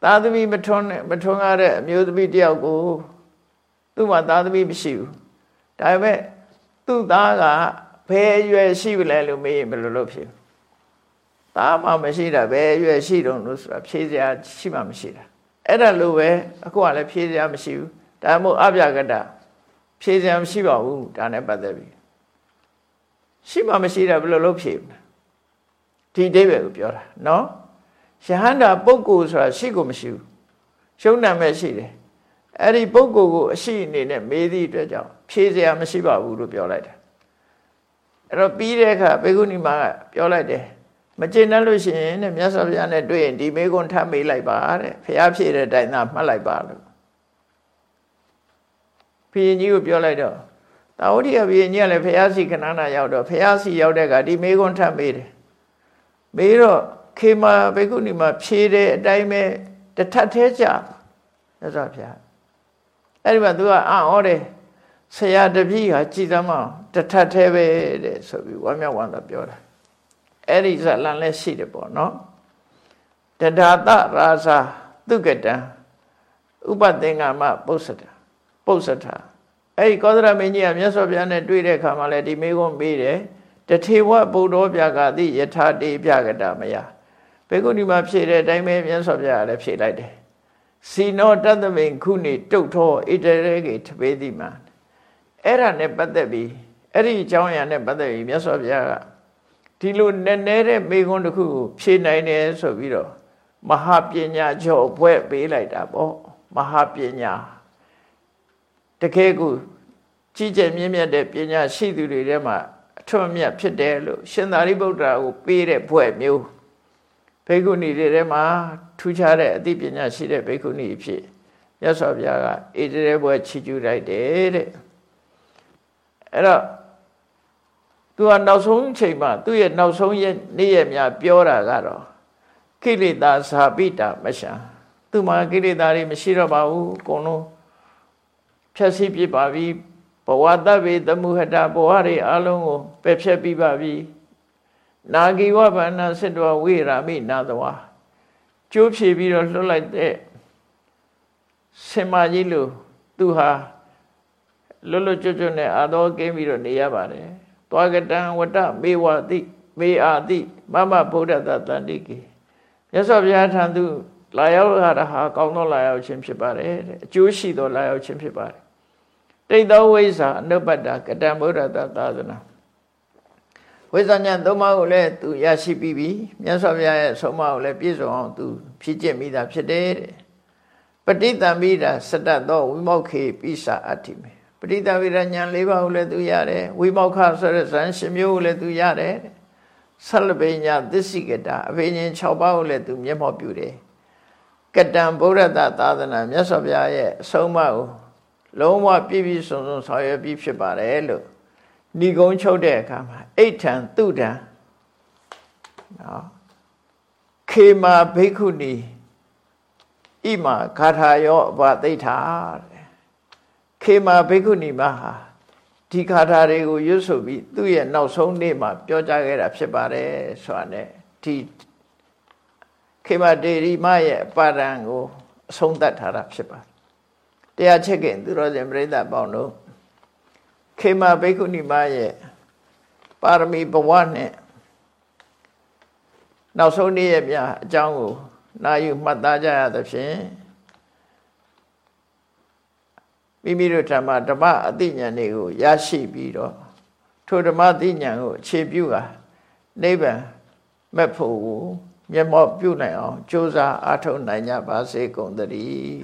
သာသမီမထွန်းမထွန်းရတဲ့အမျိုးသမီးတယောက်ကိုသူ့မှာသာသမီမရှိဘူး ဒါပေမဲ့သူ့သားကဘယ်အရွယ်ရှိပြီလဲလို့မေးရင်ဘယ်လိုလုပ်ဖြစ်သားမှမရှိတာဘယ်အရွယ်ရှိတော့လို့ဆိုတာဖြေစရာရှိမှမရှိတာအဲ့ဒါလိုပဲအခုကလည်းဖြေစရာမရှိဘူးဒါမှမဟုတ်အပြကတဖြေစရာမရှိပါဘူးဒါနဲ့ပတ်သက်ပြီးရှိမှမရှိတာဘယ်လိုလုပ်ဖြေဒီအိဗယ်ကိုပြောတာနော်ယဟန္တာပုဂ္ဂိုလ်ဆိုတာရှိကိုမရှိဘူးရှုံးနာမဲ့ရှိတယ် အဲ့ဒီပုဂ္ဂိုလ်ကိုအရှိအနေနဲ့မေးသည့်အတွက်ကြောင့်ဖြေစရာမရှိပါဘူးလို့ပြောလိုက်တယ်အဲ့တော့ပြီးတဲ့အခါဘေကုဏီမာကပြောလိုက်တယ်မကျင်တတ်လို့ရှိရင်တဲ့မြတ်စွာဘုရားနဲ့တွေ့ရင်ဒီမေကွန်းထပ်မေးလိုက်ပါတဲ့ဖះဖြည့်တဲ့တိုင်သာမှတ်လိုက်ပါလို့ဘုရင်ကြီးကိုပြောလိုက်တော့တာဝတိယဘုရင်ကြီးကလည်းဖះစီခဏနာရောက်တော့ဖះစီရောက်တဲ့ကဒီမေကွန်းထပ်မေးတယ်မေးတော့ခေမာဘေကုဏီမာဖြေတဲ့အတိုင်းပဲတထက်သေးကြမြတ်စွာဘုရား အဲ့ဒီမှာသူကအံ့ဩတယ်ဆရာတပည့်ဟာကြည်သမောတထက်သေးပဲတဲ့ဆိုပြီးဝမ်းမြောက်ဝမ်းသာပြောတာအဲ့ဒီဇလန်လည်းရှိတယ်ပေါ့နော်တဒါတရာဇာသူကတံဥပသင်္ကမပု္ပ္ပတပု္ပ္ပတအဲ့ဒီကောသရမင်းကြီးကမြတ်စွာဘုရားနဲ့တွေ့တဲ့အခါမှာလည်းဒီမိကုန်းမေးတယ်တထေဝဗုဒ္ဓောပြကတိယထာတေပြကတမယဘေကုဏီမှာဖြည့်တဲ့အတိုင်းပဲမြတ်စွာဘုရားလည်းဖြည့်လိုက်တယ် စီနောတတမိန်ခုနေတုတ်သောဣတရေကေထပေတိမအဲ့ဒါနဲ့ပတ်သက်ပြီးအဲ့ဒီအကြောင်းအရာနဲ့ပတ်သက်ပြီးမြတ်စွာဘုရားကဒီလိုနည်းနည်းတဲ့မိကွန်းတစ်ခုကိုဖြည့်နိုင်တယ်ဆိုပြီးတော့မဟာပညာကျော်ဘွဲ့ပေးလိုက်တာပေါ့မဟာပညာတကယ်ကိုကြီးကျယ်မြင့်မြတ်တဲ့ပညာရှိသူတွေထဲမှာအထွတ်အမြတ်ဖြစ်တယ်လို့ရှင်သာရိပုတ္တရာကိုပေးတဲ့ဘွဲ့မျိုး ဘေကုဏီတွေထဲမှာထူးခြားတဲ့အသိပညာရှိတဲ့ဘေကုဏီဖြစ်မြတ်စွာဘုရားကဣတရေဘွဲ့ချီးကျူးလိုက်တယ်တဲ့အဲ့တော့သူကနောက်ဆုံးချိန်မှာသူ့ရဲ့နောက်ဆုံးရဲ့နေ့ရက်များပြောတာကတော့ကိလေသာဇာပိတာမရှာသူမှာကိလေသာတွေမရှိတော့ပါဘူးအကုန်လုံးဖြည့်ဆည်းပြပါပြီဘဝတ္တဗေသမှုဟတဘဝတွေအလုံးကိုပယ်ဖြတ်ပြီးပါပြီ နာဂီဝဗန္နစေတဝဝေရာမိနာတဝါကျိုးဖြေပြီးတော့လွတ်လိုက်တဲ့ဆင်မကြီးလို့သူဟာလွတ်လွတ်ကျွတ်ကျွတ်နဲ့အာတော်ကင်းပြီးတော့နေရပါတယ်။သွားကတံဝတ္တမေဝတိမေအာတိမမဗုဒ္ဓတတန္တိကေမြတ်စွာဘုရားထံသူလာရောက်ရတာဟာကောင်းသောလာရောက်ခြင်းဖြစ်ပါတယ်တဲ့အကျိုးရှိသောလာရောက်ခြင်းဖြစ်ပါတယ်။တိတ်သောဝိဇ္ဇာအနုပတ္တကတံဗုဒ္ဓတသာသနာ ဝိဇ္ဇာဉာဏ်သုံးပါးကိုလည်းသူရရှိပြီးပြီမြတ်စွာဘုရားရဲ့ဆုံးမကိုလည်းပြည့်စုံအောင်သူဖြည့်ကျင့်မိတာဖြစ်တယ်တဲ့ပဋိသံမိတာစတတ်သောဝိမောက္ခေပိစာအတ္တိမေပဋိသံမိတာဉာဏ်၄ပါးကိုလည်းသူရတယ်ဝိမောက္ခဆိုတဲ့ဇန်ရှင်မျိုးကိုလည်းသူရတယ်ဆက်လပိညာသစ္စိကတာအဘိညာဉ်6ပါးကိုလည်းသူမျက်မှောက်ပြုတယ်ကတံဗုဒ္ဓသာသနာမြတ်စွာဘုရားရဲ့အဆုံးအမကိုလုံးဝပြည့်ပြည့်စုံစုံဆောင်ရွက်ပြီးဖြစ်ပါတယ်လို့ ဏီကုံချုပ်တဲ့အခါမှာအိဋ္ဌံသူတံနော်ခေမာဘိက္ခုနီဣမာဂါထာယောအဘသိဋ္ဌာတဲ့ခေမာဘိက္ခုနီမဟာဒီဂါထာတွေကိုရွတ်ဆိုပြီးသူ့ရဲ့နောက်ဆုံးနေ့မှာပြောကြားခဲ့တာဖြစ်ပါတယ်ဆိုတာ ਨੇ ဒီခေမာတေရီမရဲ့ပါရံကိုအဆုံးသတ်ထားတာဖြစ်ပါတယ်တရားချက်ကင်သူတော်စင်ပြိဿပေါင်းတို့ ခေမာဘိက္ခုနီမရဲ့ပါရမီဘဝနဲ့နောက်ဆုံးနေ့ရဲ့မြအကြောင်းကိုနာယူမှတ်သားကြရသဖြင့်မိမိတို့ဓမ္မဓမ္မအသိဉာဏ်တွေကိုရရှိပြီးတော့ထိုဓမ္မအသိဉာဏ်ကိုအခြေပြုတာနိဗ္ဗာန်မဲ့ဖို့ကိုမျက်မှောက်ပြုနိုင်အောင်ကြိုးစားအားထုတ်နိုင်ကြပါစေကုန်သတည်း